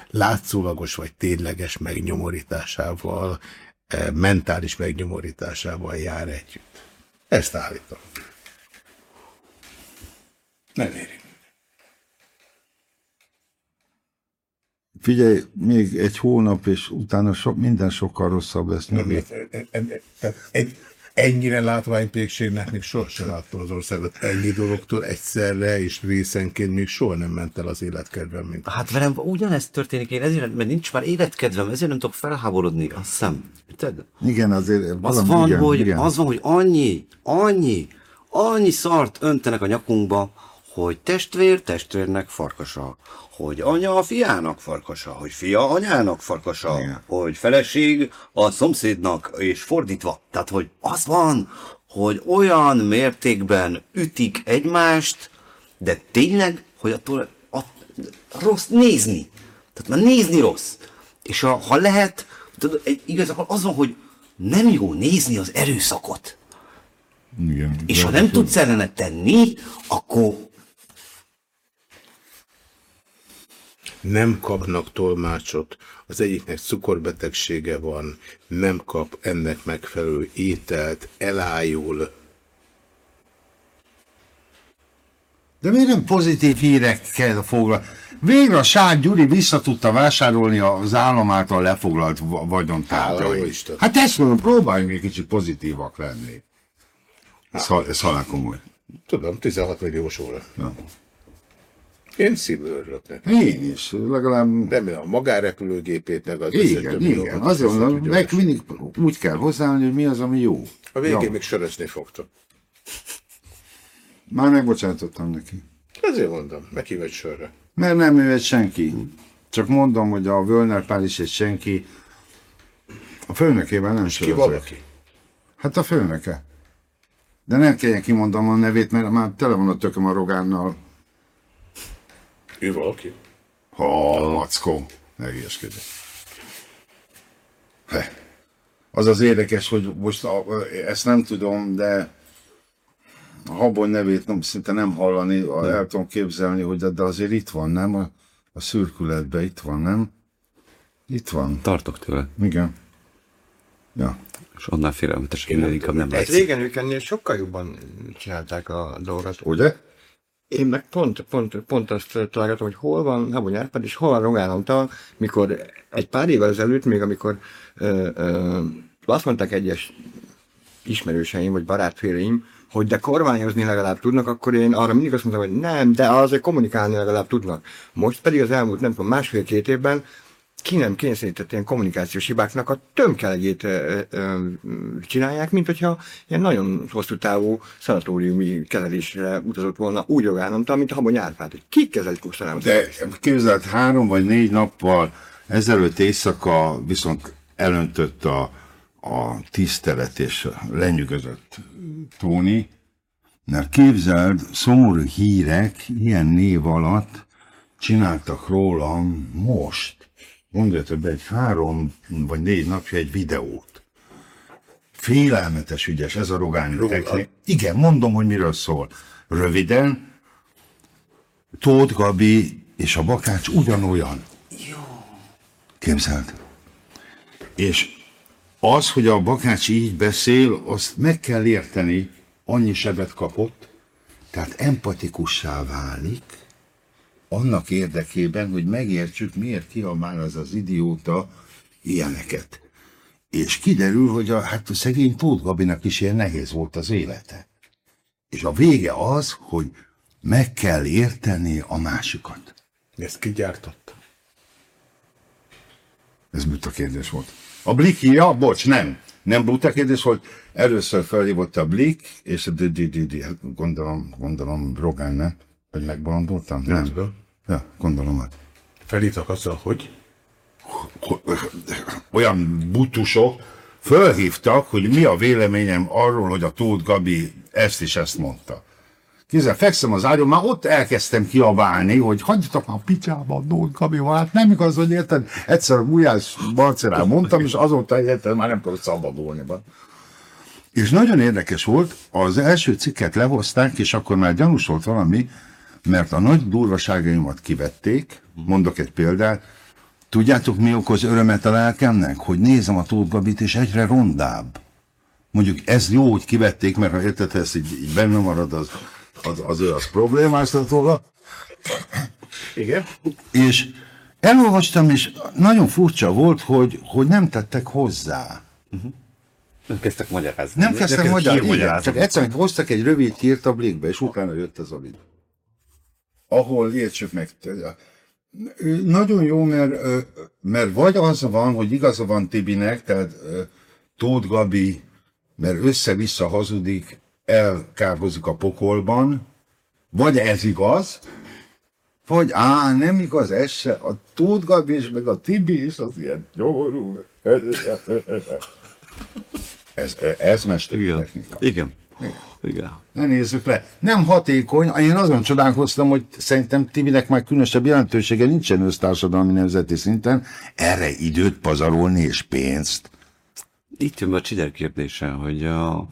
látszólagos vagy tényleges megnyomorításával, mentális megnyomorításával jár együtt. Ezt állítom. Nem éri. Figyelj, még egy hónap, és utána so, minden sokkal rosszabb lesz. Nem, e- e- e- egy, ennyire látványpékségnek még sohasem láttam az országot. Ennyi dologtól egyszerre és részenként még soha nem ment el az életkedvem, mint Hát velem ugyanezt történik, én ezért, mert nincs már életkedvem, ezért nem tudok felháborodni, azt hiszem. Érted? Igen, azért Az van, igen, hogy, igen. az van, hogy annyi, annyi, annyi szart öntenek a nyakunkba, hogy testvér testvérnek farkasa, hogy anya a fiának farkasa, hogy fia anyának farkasa, Igen. hogy feleség a szomszédnak, és fordítva. Tehát, hogy az van, hogy olyan mértékben ütik egymást, de tényleg, hogy attól a, rossz nézni. Tehát már nézni rossz. És a, ha lehet, tudod, igazából az van, hogy nem jó nézni az erőszakot. igen. És ha nem tudsz ellene tenni, akkor nem kapnak tolmácsot. Az egyiknek cukorbetegsége van, nem kap ennek megfelelő ételt, elájul. De miért nem pozitív hírekkel foglal? Végre a Sád Gyuri vissza tudta vásárolni az állam által lefoglalt vagyontárgyait. Hát ezt mondom, próbáljunk egy kicsit pozitívak lenni. Ez, ha, ez halál komoly. Tudom, 16 milliós óra. Ja. Én szívből örülök neki. Én is, legalább... Remélem a magárepülőgépét, meg az Igen, igen. Azért mondom, meg mindig úgy kell hozzáállni, hogy mi az, ami jó. A végén Ja. még sörözni fogtok. Már megbocsátottam neki. Ezért mondom, meghív egy sörre. Mert nem ő egy senki. Csak mondom, hogy a Völner Pál is egy senki. A főnökével nem Ki sörözök. valaki? Hát a főnöke. De nem kelljen kimondom a nevét, mert már tele van a tököm a Rogánnal. Ő valaki? Ha, mackó. Ne hülyeskedj. Az az érdekes, hogy most a, ezt nem tudom, de a Habony nevét nem, szinte nem hallani, a- el tudom képzelni, hogy de, de azért itt van, nem? A, a szürkületben itt van, nem? Itt van. tartok tőle. Igen. Ja. És annál félelmetesek, hogy inkább nem Hát látszik. régen ők ennél sokkal jobban csinálták a dolgot. Ugye? Én meg pont, pont, pont azt találgatom, hogy hol van Habony Árpád, és hol van Rogán Antal, mikor egy pár évvel ezelőtt, még amikor ö, ö, azt mondták egyes ismerőseim, vagy barátféleim, hogy de kormányozni legalább tudnak, akkor én arra mindig azt mondtam, hogy nem, de azért kommunikálni legalább tudnak. Most pedig az elmúlt, nem tudom, másfél-két évben ki nem kényszerített ilyen kommunikációs hibáknak a tömkelegét csinálják, mint hogyha ilyen nagyon hosszú távú szanatóriumi kezelésre utazott volna úgy jogállamta, mint a Habony Árpád. hogy Kik kezelik mostanában? De képzeld, három vagy négy nappal ezelőtt éjszaka viszont elöntött a, a tisztelet és lenyűgözött Tóni, mert képzeld, szomorú hírek ilyen név alatt csináltak rólam most, mondjátok be, egy három vagy négy napja egy videót. Félelmetes ügyes, ez a rogány technik. Igen, mondom, hogy miről szól. Röviden, Tóth Gabi és a Bakács ugyanolyan. Jó. Képzeld. És az, hogy a Bakács így beszél, azt meg kell érteni, annyi sebet kapott, tehát empatikussá válik, annak érdekében, hogy megértsük, miért kiabál az az idióta ilyeneket. És kiderül, hogy a, hát a szegény Tóth Gabinak is ilyen nehéz volt az élete. És a vége az, hogy meg kell érteni a másikat. Ezt kigyártotta? Ez buta kérdés volt. A Blik írja, bocs, nem. Nem buta kérdés volt. Először felhívott a Blik, és a gondolom, gondolom Rogán, nem? Hogy megbolondultam? Nem. tudom. Ja, gondolom, hát. Felírtak azzal, hogy olyan butusok fölhívtak, hogy mi a véleményem arról, hogy a Tóth Gabi ezt is ezt mondta. Kézzel fekszem az ágyon, már ott elkezdtem kiabálni, hogy hagyjatok már a picsába a Tóth Gabival. Hát nem igaz, hogy érted? Egyszer a Gulyás Barcerán mondtam, és azóta érted, már nem tudok szabadulni. Ba. És nagyon érdekes volt, az első cikket lehozták, és akkor már gyanús volt valami, mert a nagy durvaságaimat kivették, mondok egy példát, Tudjátok, mi okoz örömet a lelkemnek? Hogy nézem a Tóth Gabit, és egyre rondább. Mondjuk ez jó, hogy kivették, mert ha érted, ha ez így, így benne marad, az, az, az, az problémás lett volna. igen, És elolvastam, és nagyon furcsa volt, hogy, hogy nem tettek hozzá. Nem kezdtek magyarázni. Nem igen, magyarázni. csak egyszerűen hoztak egy rövid hírt a blikbe, és utána jött ez a videó. Ahol értsük meg. Nagyon jó, mert, mert vagy az van, hogy igaza van Tibinek, tehát Tóth Gabi, mert össze-vissza hazudik, elkárhozik a pokolban, vagy ez igaz, vagy á, nem igaz, ez se. A Tóth Gabi és meg a Tibi is az ilyen nyomorú. Ez, ez mester Igen. technika. Igen. Igen. Ne nézzük le. Nem hatékony. Én azon csodálkoztam, hogy szerintem Tibinek már különösebb jelentősége nincsen össztársadalmi nemzeti szinten. Erre időt pazarolni és pénzt. Itt jön a Csider kérdése, hogy a,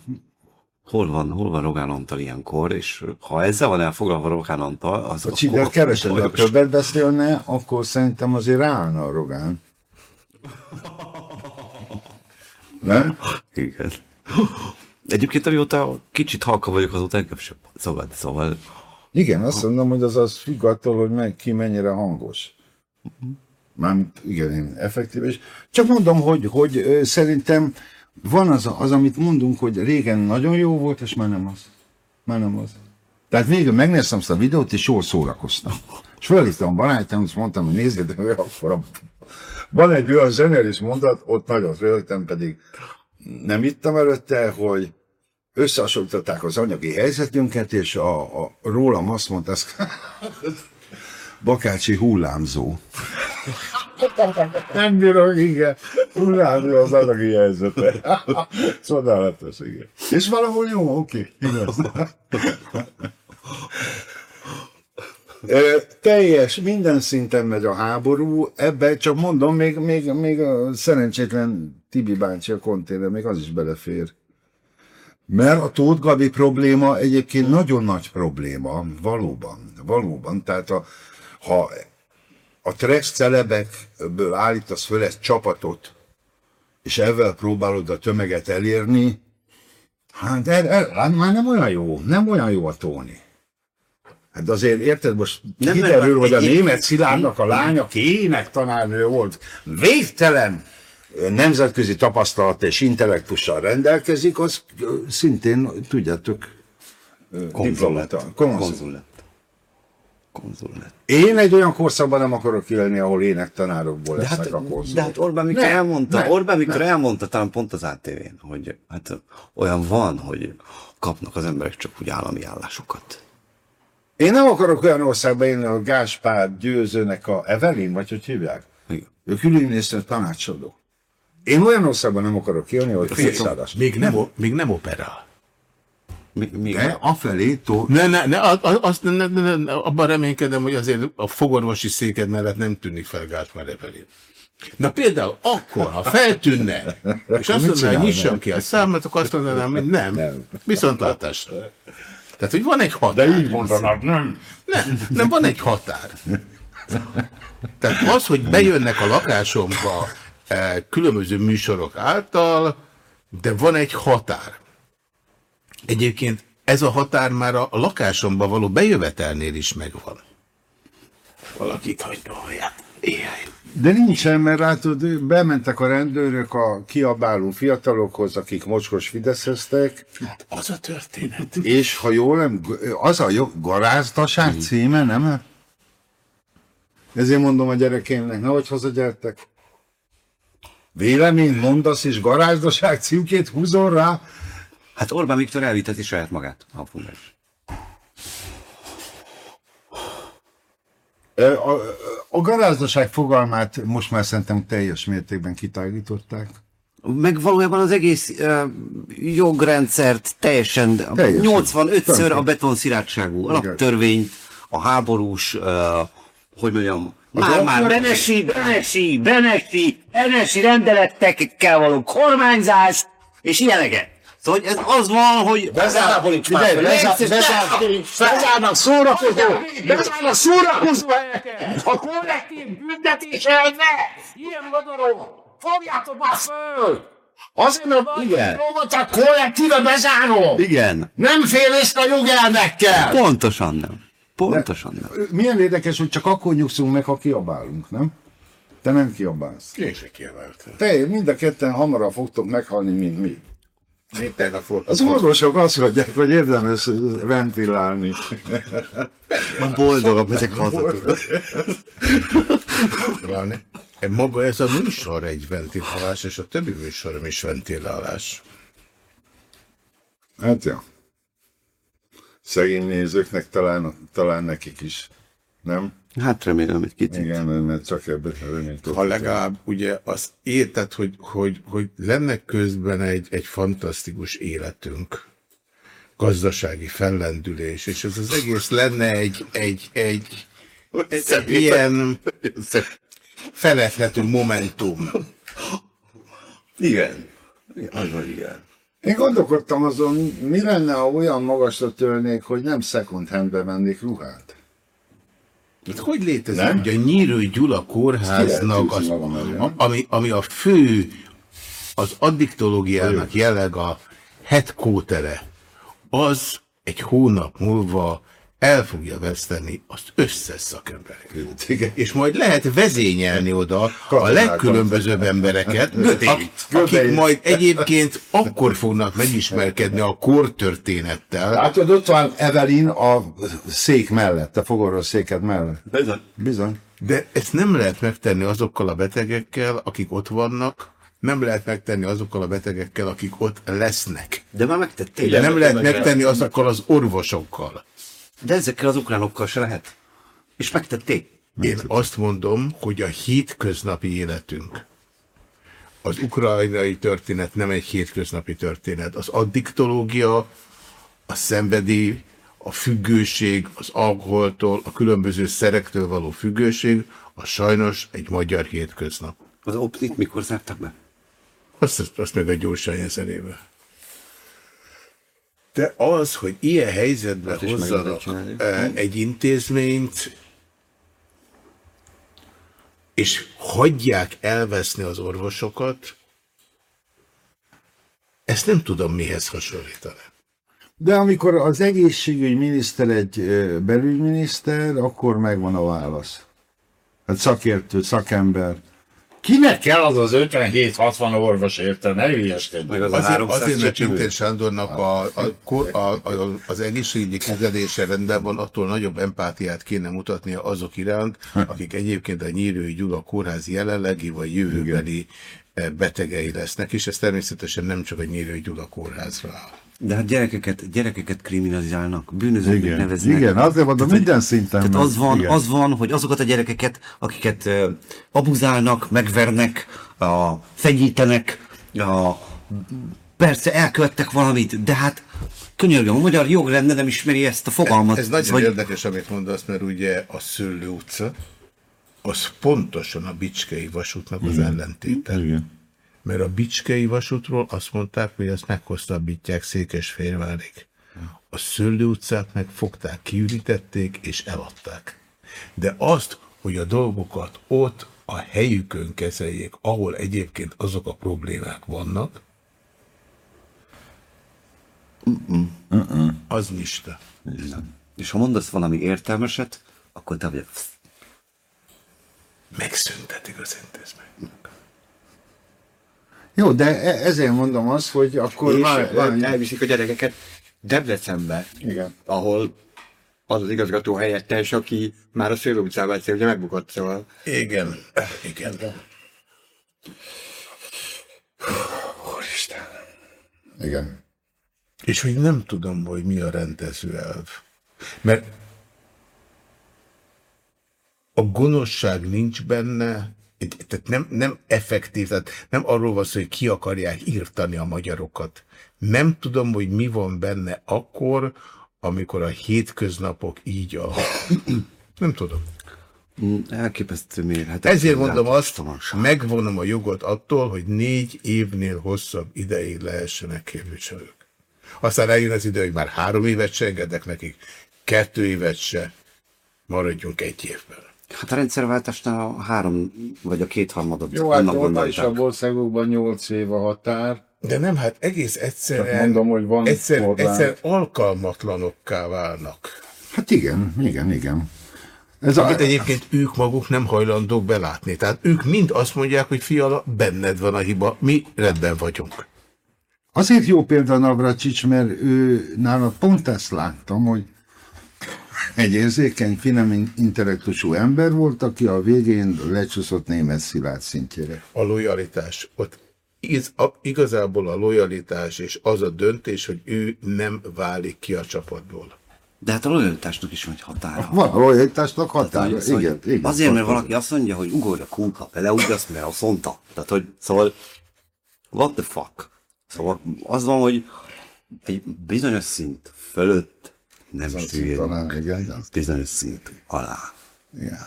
hol van, hol van Rogán Antal ilyenkor, és ha ezzel van elfoglalva Rogán Antal, az A Csider bajos. többet beszélne, akkor szerintem azért ráállna a Rogán. Nem? Igen. Egyébként amióta kicsit halka vagyok, azóta engem sem szabad, szóval Igen, azt mondom, hogy az az függ attól, hogy meg, ki mennyire hangos. Mármint, igen, én effektív, és csak mondom, hogy, hogy szerintem van az, az, amit mondunk, hogy régen nagyon jó volt, és már nem az. Már nem az. Tehát végül megnéztem azt a videót, és jól szórakoztam. És felhívtam barátom, és mondtam, hogy nézzétek meg, akkor van egy olyan zseniális mondat, ott nagyon rögtem, pedig nem ittam előtte, hogy összehasonlították az anyagi helyzetünket, és a, a, rólam azt mondta, azt, Bakácsi hullámzó. Nem bírok, igen. Hullámzó az anyagi helyzete. Csodálatos, igen. És valahol jó, oké, igaz. Ö, teljes, minden szinten megy a háború, ebbe csak mondom, még, még, még a szerencsétlen Tibi bácsi a konténer, még az is belefér. Mert a Tóth Gabi probléma egyébként nagyon nagy probléma, valóban, valóban. Tehát a, ha a trash celebekből állítasz föl egy csapatot, és ezzel próbálod a tömeget elérni, hát er, er, hát már nem olyan jó, nem olyan jó a Tóni. Hát azért érted, most Nem, kiderül, hogy a német Szilárdnak a lánya, aki énektanárnő volt, végtelen nemzetközi tapasztalat és intellektussal rendelkezik, az szintén, tudjátok, diplomata. Konzul. Konzul lett. konzul lett. Én egy olyan korszakban nem akarok élni, ahol énektanárokból De lesznek hát, a konzulok. de hát Orbán Viktor Ne, elmondta, ne, Orbán Viktor elmondta talán pont az ATV-n, hogy hát olyan van, hogy kapnak az emberek csak úgy állami állásokat. Én nem akarok olyan országba élni, ahol Gáspár győzőnek a Evelyn, vagy hogy hívják? Igen. Ő külügyminiszter tanácsadó. Én olyan országban nem akarok élni, ahol félszállás. Még nem, még nem operál. Mi, mi, De afelé, tó, Ne, ne, ne, azt, ne, ne, ne, ne, abban reménykedem, hogy azért a fogorvosi széked mellett nem tűnik fel Gáspár Evelyn. Na például akkor, ha feltűnne, és azt mondaná, hogy nyissam ki a számot, akkor azt mondanám, hogy nem. Nem. Viszontlátásra. Tehát, hogy van egy határ. de így mondanak, nem? Nem, nem van egy határ. Tehát az, hogy bejönnek a lakásomba különböző műsorok által, de van egy határ. Egyébként ez a határ már a, lakásomba való bejövetelnél is megvan. Valakit hagyja haját. Éjjel. De nincsen, mert látod, bementek a rendőrök a kiabáló fiatalokhoz, akik mocskos fideszeztek, Hát az a történet. és ha jól nem, az a jó, garázdaság címe, nem? Ezért mondom a gyerekémnek, nehogy hazagyertek. Véleményt mondasz, és garázdaság címkét húzol rá? Hát Orbán Viktor elviteti saját magát. Hafungás. Ö, A, a garázdaság fogalmát most már szerintem teljes mértékben kitágították. Meg valójában az egész uh, jogrendszert teljesen, Teljesen. 85-ször a Teljesen. betonszilárdságú alaptörvényt, a háborús, uh, hogy mondjam, már, már Benesi, Benesi, Benesi, Benesi rendeletekkel való kormányzás, és ilyeneket. Szóval ez az van, hogy Bezárnak szórakozó! Bezárnak szórakozó helyeket! A kollektív büntetés ellen! Ilyen modorok! Fogjátok már föl! Azért, mert Igen. Dolgokat kollektíve bezárom! igen, Nem fél észre a jogelmekkel! pontosan nem. Pontosan nem. Milyen érdekes, hogy csak akkor nyugszunk meg, ha kiabálunk, nem? Te nem kiabálsz. Én se kiabáltam. Te mind a ketten hamarabb fogtok meghalni, mint mi. Az orvosok azt mondják, hogy érdemes ventilálni. Boldogabb ezek hazatudnak. Maga ez a műsor egy ventilálás, és a többi műsorom is ventilálás. Hát ja. Szegény nézőknek talán, talán nekik is. Nem? Hát remélem, hogy kicsit. Igen, mert csak ebben reményt Ha legalább ugye azt érted, hogy, hogy, hogy lenne közben egy, egy fantasztikus életünk, gazdasági fellendülés, és ez az egész lenne egy, egy, egy, egy ilyen felethető momentum. Igen. Az van, igen. Én gondolkodtam azon, mi lenne, ha olyan magasra törnék, hogy nem second handbe vennék ruhát. Itt hogy létezik, Nem? hogy a Nyírő Gyula kórháznak, az, magam ami, ami a fő, az addiktológiának jelleg a headquartere, az egy hónap múlva el fogja veszteni az összes szakemberét. Igen. És majd lehet vezényelni oda a legkülönbözőbb embereket, Gödélyt. akik, majd egyébként akkor fognak megismerkedni a kortörténettel, Látod, ott van Evelyn a szék mellett, a fogorvos széked mellett. Bizony. Bizony. De ezt nem lehet megtenni azokkal a betegekkel, akik ott vannak, nem lehet megtenni azokkal a betegekkel, akik ott lesznek. De már megtették. De nem lehet megtenni azokkal az orvosokkal. De ezekkel az ukránokkal se lehet. És megtették. Én azt mondom, hogy a hétköznapi életünk, az ukrajnai történet nem egy hétköznapi történet. Az addiktológia, a szenvedély, a függőség, az alkoholtól, a különböző szerektől való függőség, a sajnos egy magyar hétköznap. Az optit mikor zártak be? Azt, azt, meg a gyorsan ezerébe. De az, hogy ilyen helyzetbe is meg lehet hozzanak eh, egy intézményt, és hagyják elveszni az orvosokat, ezt nem tudom mihez hasonlítani. De amikor az egészségügy miniszter egy ö, belügyminiszter, akkor megvan a válasz. Hát szakértő, szakember, Kinek kell az az 57-60 orvos érte? Ne hülyeskedj. Meg az Azért, 300 azért mert. Csintér Sándornak a, a, a, a, az egészségügyi kezelése rendben van, attól nagyobb empátiát kéne mutatnia azok iránt, akik egyébként a Nyírői Gyula kórház jelenlegi vagy jövőbeli eh, betegei lesznek, és ez természetesen nem csak a Nyírői Gyula kórházra áll. De hát gyerekeket, gyerekeket kriminalizálnak, bűnözőnek Igen, neveznek. igen, azért mondom, hogy- minden szinten. Tehát meg- az van, igen. az van, hogy azokat a gyerekeket, akiket uh, abuzálnak, megvernek, a, fegyítenek, a, persze elkövettek valamit, de hát könyörgöm, a magyar jogrend nem ismeri ezt a fogalmat. Ez nagyon vagy, érdekes, amit mondasz, mert ugye a Szőlő utca, az pontosan a Bicskei vasútnak az ellentéte. Igen. Mert a Bicskei vasútról azt mondták, hogy azt meghosszabbítják Székesfehérvárig. A Szőlő utcát meg fogták, kiürítették és eladták. De azt, hogy a dolgokat ott a helyükön kezeljék, ahol egyébként azok a problémák vannak, az lista. és ha mondasz valami értelmeset, akkor te vagy Megszüntetik az intézményt. Jó, de e- ezért mondom azt, hogy akkor És várj. elviszik a gyerekeket Debrecenbe, Igen. ahol az az igazgató helyettes, aki már a Szőlő utcában egyszer ugye megbukott, szóval Igen, igen. Igen. És hogy nem tudom, hogy mi a rendező elv. Mert a gonoszság nincs benne, tehát nem, nem effektív, tehát nem arról van szó, hogy ki akarják írtani a magyarokat. Nem tudom, hogy mi van benne akkor, amikor a hétköznapok így a... Nem tudom. Mm, elképesztő méret. Ezért mondom azt, megvonom a jogot attól, hogy négy évnél hosszabb ideig lehessenek képviselők. Aztán eljön az idő, hogy már három évet se engedek nekik, kettő évet se, maradjunk egy évben. Hát a rendszerváltásnál a három, vagy a kétharmadot Jó, hát annak ott is a országokban 8 év a határ. De nem, hát egész egyszerűen, Csak mondom, hogy van egyszer, korlát. egyszer alkalmatlanokká válnak. Hát igen, igen, igen. Ez a, Amit egyébként ők maguk nem hajlandók belátni. Tehát ők mind azt mondják, hogy fiala, benned van a hiba, mi rendben vagyunk. azért jó példa Navracsics, mert ő nála pont ezt láttam, hogy egy érzékeny, finem intellektusú ember volt, aki a végén lecsúszott német szilárd szintjére. a lojalitás. Ott iz, a, igazából a lojalitás és az a döntés, hogy ő nem válik ki a csapatból. De hát a lojalitásnak is van egy határa. Van a lojalitásnak határa, Tehát, hogy- igen, igen. Azért, mert valaki azt mondja, hogy ugorj a kútha, beleugrasz, mert azt mondta. Tehát, hogy szóval, what the fuck? Szóval az van, hogy egy bizonyos szint fölött nem süllyedünk. Talán, igen. Bizonyos szint alá. igen.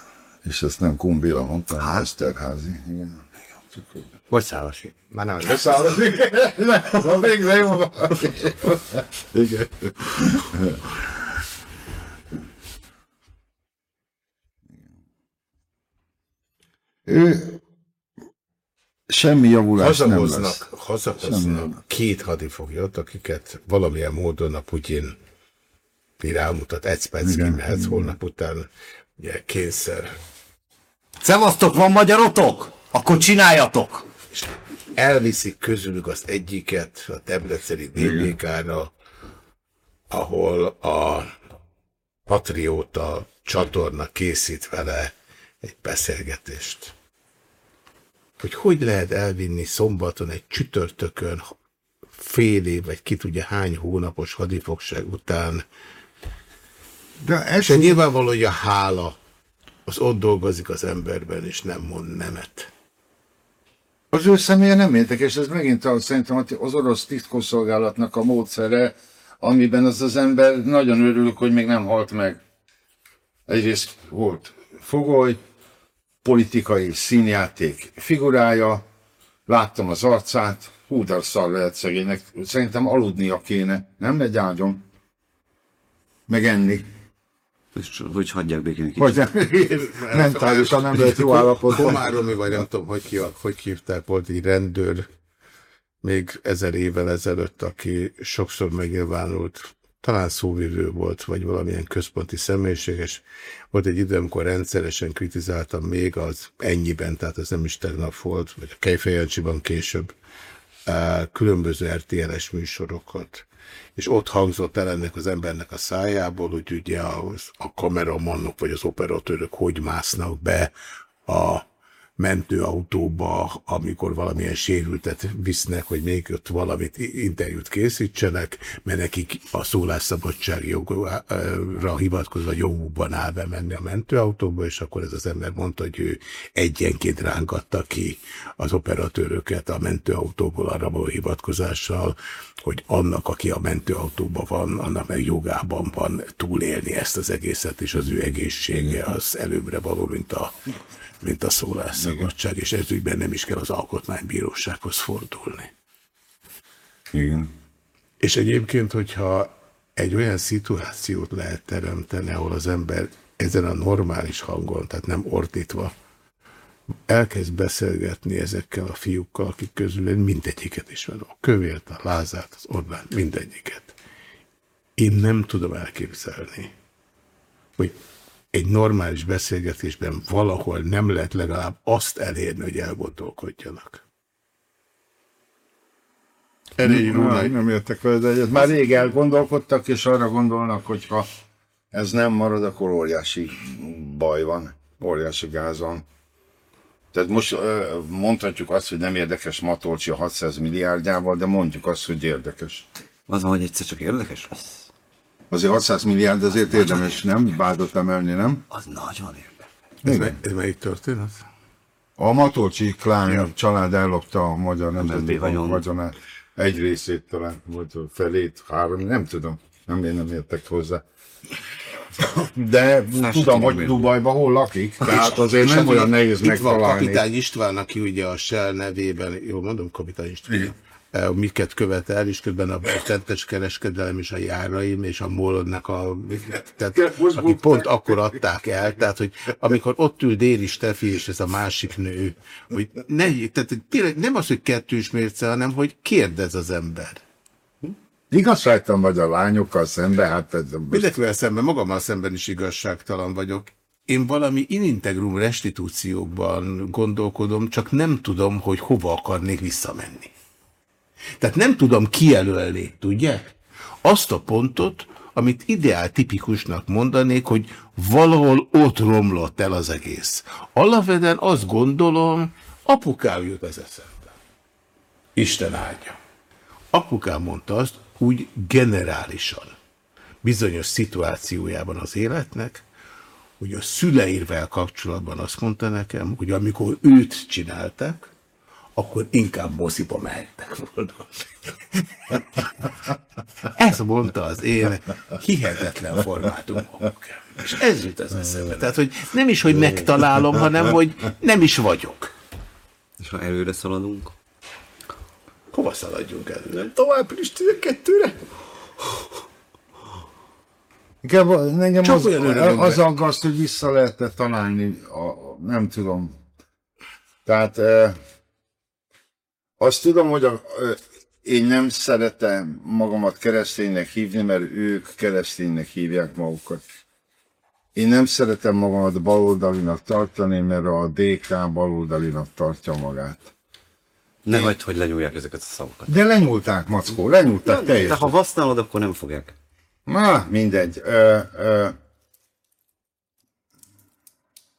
És ezt nem Kumbila mondta, hanem Eszterházi. Igen. vagy Szálasi. Már nem Na, végre jó van. Igen. Ő semmi javulás nem Hazahoznak, lesz. hazahoznak két hadifoglyot, akiket valamilyen módon a Putyin rámutat, Ecpecki Igen, mehet holnap után, ugye kényszer. Szevasztok, van magyarotok? Akkor csináljatok! És elviszik közülük az egyiket a Debreceni DBK-ra, ahol a Patrióta csatorna készít vele egy beszélgetést. Hogy hogy lehet elvinni szombaton egy csütörtökön fél év, vagy ki tudja hány hónapos hadifogság után. De ez És nyilvánvaló, hogy a hála az ott dolgozik az emberben, és nem mond nemet. Az ő személye nem érdekes, ez megint a, szerintem az orosz titkosszolgálatnak a módszere, amiben az az ember nagyon örülök, hogy még nem halt meg. Egyrészt volt fogoly, politikai színjáték figurája, láttam az arcát, hú, de szar lehet szegénynek, szerintem aludnia kéne, nem egy ágyon, meg enni. És hogy hagyják békén egy Vagy nem, mentálisan nem lehet jó állapotban. Komáromi, vagy nem tudom, hogy, ki, hogy hívták, volt egy rendőr még ezer évvel ezelőtt, aki sokszor megnyilvánult talán szóvivő volt, vagy valamilyen központi személyiség, és volt egy idő, amikor rendszeresen kritizáltam még az ennyiben, tehát ez nem is tegnap volt, vagy a Kejfejancsiban később, eh, különböző RTL-es műsorokat. És ott hangzott el ennek az embernek a szájából, hogy ugye a, a kameramanok vagy az operatőrök hogy másznak be a mentőautóba, amikor valamilyen sérültet visznek, hogy még ott valamit interjút készítsenek, mert nekik a szólásszabadság jogra hivatkozva jogukban áll bemenni a mentőautóba, és akkor ez az ember mondta, hogy ő egyenként rángatta ki az operatőröket a mentőautóból arra való hivatkozással, hogy annak, aki a mentőautóban van, annak meg jogában van túlélni ezt az egészet, és az ő egészsége az előbbre való, mint a mint a szólásszabadság, és ez ügyben nem is kell az alkotmánybírósághoz fordulni. Igen. És egyébként, hogyha egy olyan szituációt lehet teremteni, ahol az ember ezen a normális hangon, tehát nem ordítva, elkezd beszélgetni ezekkel a fiúkkal, akik közül én mindegyiket ismerem. A kövért, a lázát, az Orbán, mindegyiket. Én nem tudom elképzelni, hogy egy normális beszélgetésben valahol nem lehet legalább azt elérni, hogy elgondolkodjanak. Erre nem, nem jöttek vele, de egyet. Már rég elgondolkodtak, és arra gondolnak, hogy ha ez nem marad, akkor óriási baj van, óriási gáz van. Tehát most mondhatjuk azt, hogy nem érdekes Matolcsi a 600 milliárdjával, de mondjuk azt, hogy érdekes. Az van, hogy egyszer csak érdekes lesz. Azért 600 milliárd azért érdemes, nem? Bádot emelni, nem? Az nagyon érdekes. Ez, ez melyik történet? A Matolcsi klán ja. család ellopta a magyar nemzeti vagyon. vagyonát. Egy részét talán, vagy felét, három, nem tudom. Nem, én nem értek hozzá. De nem tudom, hogy Dubajban hol lakik. Tehát azért nem olyan nehéz Itt van megtalálni. kapitány István, aki ugye a Shell nevében, jól mondom, kapitány István, Igen. Miket követel, és közben a tentes kereskedelem és a járaim és a molodnak a... Tehát, aki pont akkor adták el, tehát, hogy amikor ott ül Déri Stefi és ez a másik nő, hogy ne, tehát tényleg nem az, hogy kettős mérce, hanem hogy kérdez az ember. Igazságtalan vagy a lányokkal szemben, hát ez Mindenkivel szemben, magammal szemben is igazságtalan vagyok. Én valami inintegrum restitúciókban gondolkodom, csak nem tudom, hogy hova akarnék visszamenni. Tehát nem tudom kijelölni, tudják? Azt a pontot, amit ideál tipikusnak mondanék, hogy valahol ott romlott el az egész. Alapvetően azt gondolom, apukám jut az eszembe. Isten áldja. Apukám mondta azt úgy generálisan, bizonyos szituációjában az életnek, hogy a szüleivel kapcsolatban azt mondta nekem, hogy amikor őt csinálták, akkor inkább moziba mehettek volna. Ez mondta az én hihetetlen formátumom. És ez jut az eszembe. Tehát, hogy nem is, hogy megtalálom, hanem, hogy nem is vagyok. És ha előre szaladunk? Hova szaladjunk előre? tovább is 12-re. Inkább engem Csak az, az aggaszt, hogy vissza lehetne találni, a, nem tudom. Tehát eh, azt tudom, hogy a, én nem szeretem magamat kereszténynek hívni, mert ők kereszténynek hívják magukat. Én nem szeretem magamat baloldalinak tartani, mert a DK baloldalinak tartja magát. Ne hagyd, hogy lenyúlják ezeket a szavakat. De lenyúlták, Mackó, lenyúlták De teljesen. ha használod, akkor nem fogják. Na, mindegy. Ö, ö,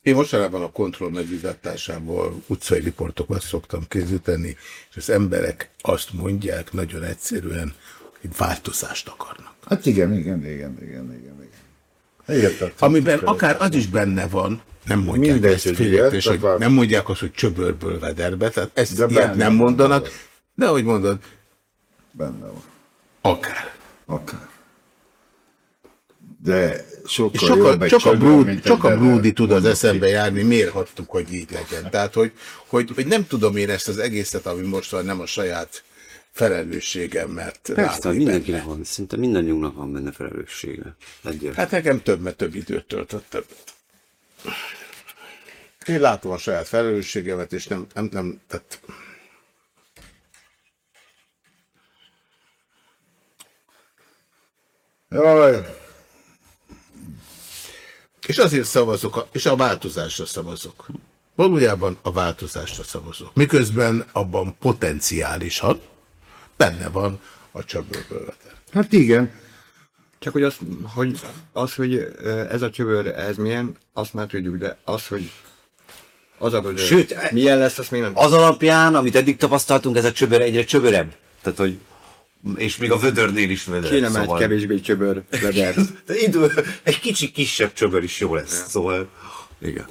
Én mostanában a kontroll megbizatásából utcai riportokat szoktam készíteni, és az emberek azt mondják nagyon egyszerűen, hogy változást akarnak. hát igen, igen, igen, igen, igen, igen. Értettem. Amiben akár az is benne van, nem mondják Mindegy, ezt, félreértés, igen, hogy nem mondják azt, hogy csöbörből vederbe, tehát ezt De ilyet nem van. mondanak, de ahogy mondod, Benne van. akár. Akár. De sokkal, És csak jobb csak a, mint csak a beder. tud az eszembe járni, miért hagytuk, hogy így legyen. Tehát, hogy, hogy, hogy nem tudom én ezt az egészet, ami most van, nem a saját felelősségem, mert Persze, mindenkinek benne. van, szinte mindannyiunknak van benne felelőssége. Egyértelmű. Hát nekem több, mert több időt töltött többet. Én látom a saját felelősségemet, és nem, nem, nem tehát Jaj, És azért szavazok, a- és a változásra szavazok. Valójában a változásra szavazok. Miközben abban potenciálisan benne van a csapőbölete. hát igen. Csak hogy az, hogy, az, hogy ez a csövör, ez milyen, azt már tudjuk, de az, hogy az a vödör, Sőt, milyen lesz, azt még nem Az alapján, amit eddig tapasztaltunk, ez a csöbör egyre csöbörebb. Tehát, hogy és még a vödörnél is vödör. kéne már egy kevésbé csöbör vödör. De idő, egy kicsi kisebb csöbör is jó lesz, szóval... Igen.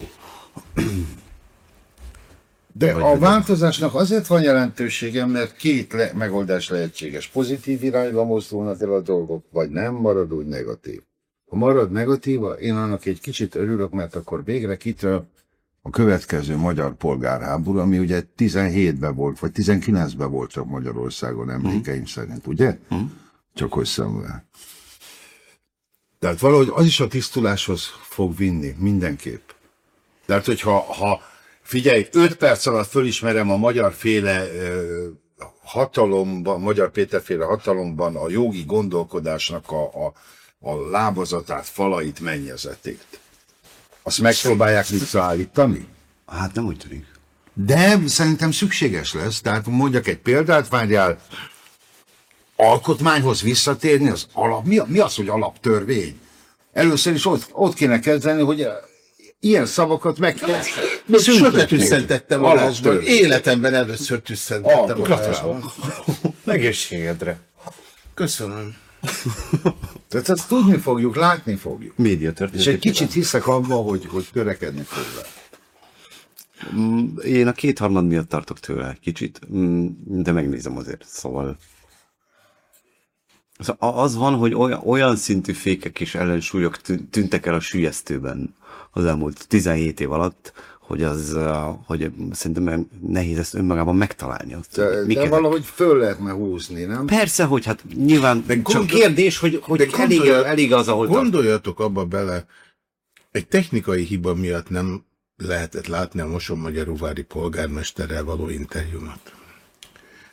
De a változásnak azért van jelentősége, mert két le- megoldás lehetséges. Pozitív irányba mozdulnak el a dolgok, vagy nem, marad úgy negatív. Ha marad negatíva, én annak egy kicsit örülök, mert akkor végre kitől a következő magyar polgárháború, ami ugye 17-ben volt, vagy 19-ben volt csak Magyarországon emlékeim szerint, ugye? Csak hogy szemvel. Tehát valahogy az is a tisztuláshoz fog vinni, mindenképp. Tehát, hogyha ha, figyelj, 5 perc alatt fölismerem a magyar féle ö, hatalomban, magyar Péterféle hatalomban a jogi gondolkodásnak a, a, a lábazatát, falait, mennyezetét. Azt megpróbálják visszaállítani? Hát nem úgy tűnik. De szerintem szükséges lesz. Tehát mondjak egy példát, várjál, alkotmányhoz visszatérni, az alap, mi, mi az, hogy alaptörvény? Először is ott, ott kéne kezdeni, hogy eh, ilyen szavakat meg kell Még sose tüsszentettem. Alaptörvény. Életemben először tüsszentettem a lásban. Egészségedre. Köszönöm. Tehát ezt tudni fogjuk, látni fogjuk. Média És történet. egy kicsit hiszek abban, hogy, hogy törekedni fog rá. Én a kétharmad miatt tartok tőle kicsit, mm, de megnézem azért, szóval... Szóval az van, hogy olyan, olyan szintű fékek és ellensúlyok tű- tűntek el a sülyeztőben az elmúlt 17 év alatt, hogy az, uh, hogy szerintem nehéz ezt önmagában megtalálni. Azt, De, de valahogy föl lehetne húzni, nem? Persze, hogy hát nyilván, de csak gondol- kérdés, hogy, hogy de elég, gondolja- elég az, ahol tart. Gondoljatok abba bele, egy technikai hiba miatt nem lehetett látni a Moson-Magyaróvári polgármesterrel való interjúmat.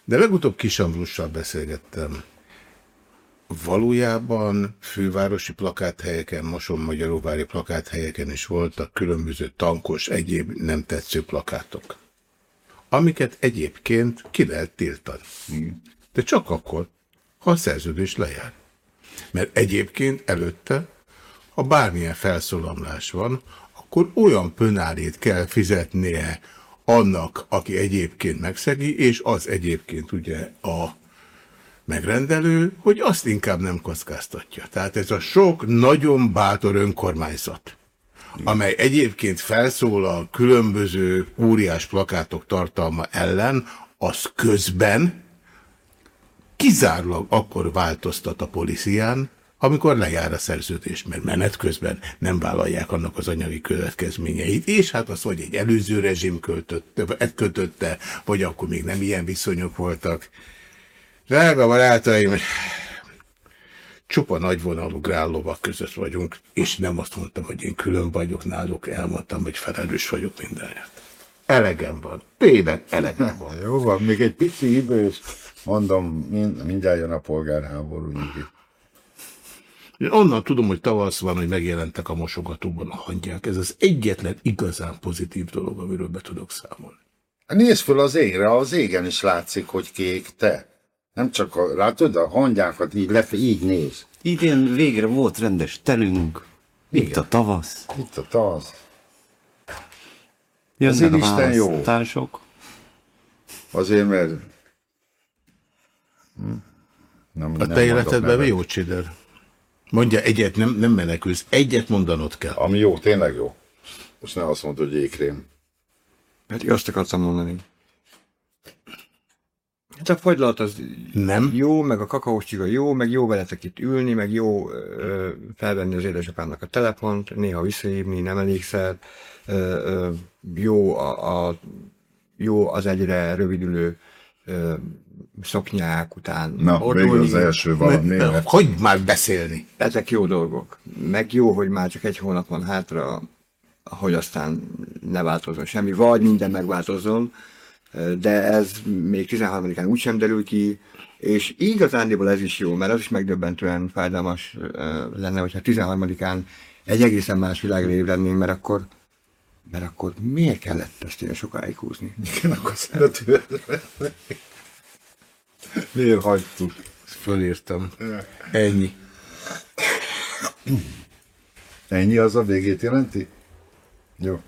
De legutóbb Kisamrussal beszélgettem. Valójában fővárosi plakáthelyeken, Moson-Magyaróvári plakáthelyeken is voltak különböző tankos, egyéb nem tetsző plakátok, amiket egyébként ki lehet tiltani. De csak akkor, ha a szerződés lejár. Mert egyébként előtte, ha bármilyen felszólalás van, akkor olyan pönárét kell fizetnie annak, aki egyébként megszegi, és az egyébként ugye a megrendelő, hogy azt inkább nem kockáztatja. Tehát ez a sok nagyon bátor önkormányzat, amely egyébként felszólal különböző óriás plakátok tartalma ellen, az közben kizárólag akkor változtat a policián, amikor lejár a szerződés, mert menet közben nem vállalják annak az anyagi következményeit, és hát az, hogy egy előző rezsim költötte, kötötte, vagy akkor még nem ilyen viszonyok voltak. Drága barátaim, csupa nagyvonalú grállovak között vagyunk, és nem azt mondtam, hogy én külön vagyok náluk, elmondtam, hogy felelős vagyok mindenért. Elegem van. Tényleg elegem van. Jó van, még egy pici idő, és mondom, mind, mindjárt jön a polgárháború. nyugi. Onnan tudom, hogy tavasz van, hogy megjelentek a mosogatóban a hangyák. Ez az egyetlen igazán pozitív dolog, amiről be tudok számolni. Nézd föl az égre, az égen is látszik, hogy kék te. Nem csak a, látod, a hangyákat így, lefe, így néz. Idén végre volt rendes telünk, itt a tavasz, Itt a tavasz. jönnek Azért a Isten jó. Azért, mert... Hm. Nem, A nem te életedben mi jó csider? Mondja egyet, nem, nem menekülsz. Egyet mondanod kell. Ami jó, tényleg jó. Most ne azt mondod, hogy jégkrém. Pedig azt akartam mondani. Hát a fagylat az Nem? jó, meg a kakaós csiga jó, meg jó veletek itt ülni, meg jó ö, felvenni az édesapámnak a telefont, néha visszahívni, nem elégszer. Ö, ö, jó, a, a, jó az egyre rövidülő ö, szoknyák után Na, ordulni. végül az első valami. Hogy már beszélni? Ezek jó dolgok. Meg jó, hogy már csak egy hónap van hátra, hogy aztán ne változzon semmi, vagy minden megváltozzon, de ez még 13-án úgysem derül ki, És igazándiból ez is jó, mert az is megdöbbentően fájdalmas lenne, hogyha 13-án egy egészen más világra ébrednénk, mert akkor, mert akkor miért kellett ezt ilyen sokáig húzni? Igen, akkor szeretően. Miért hagytuk? Fölírtam. Ennyi. Ennyi az a végét jelenti? Jó.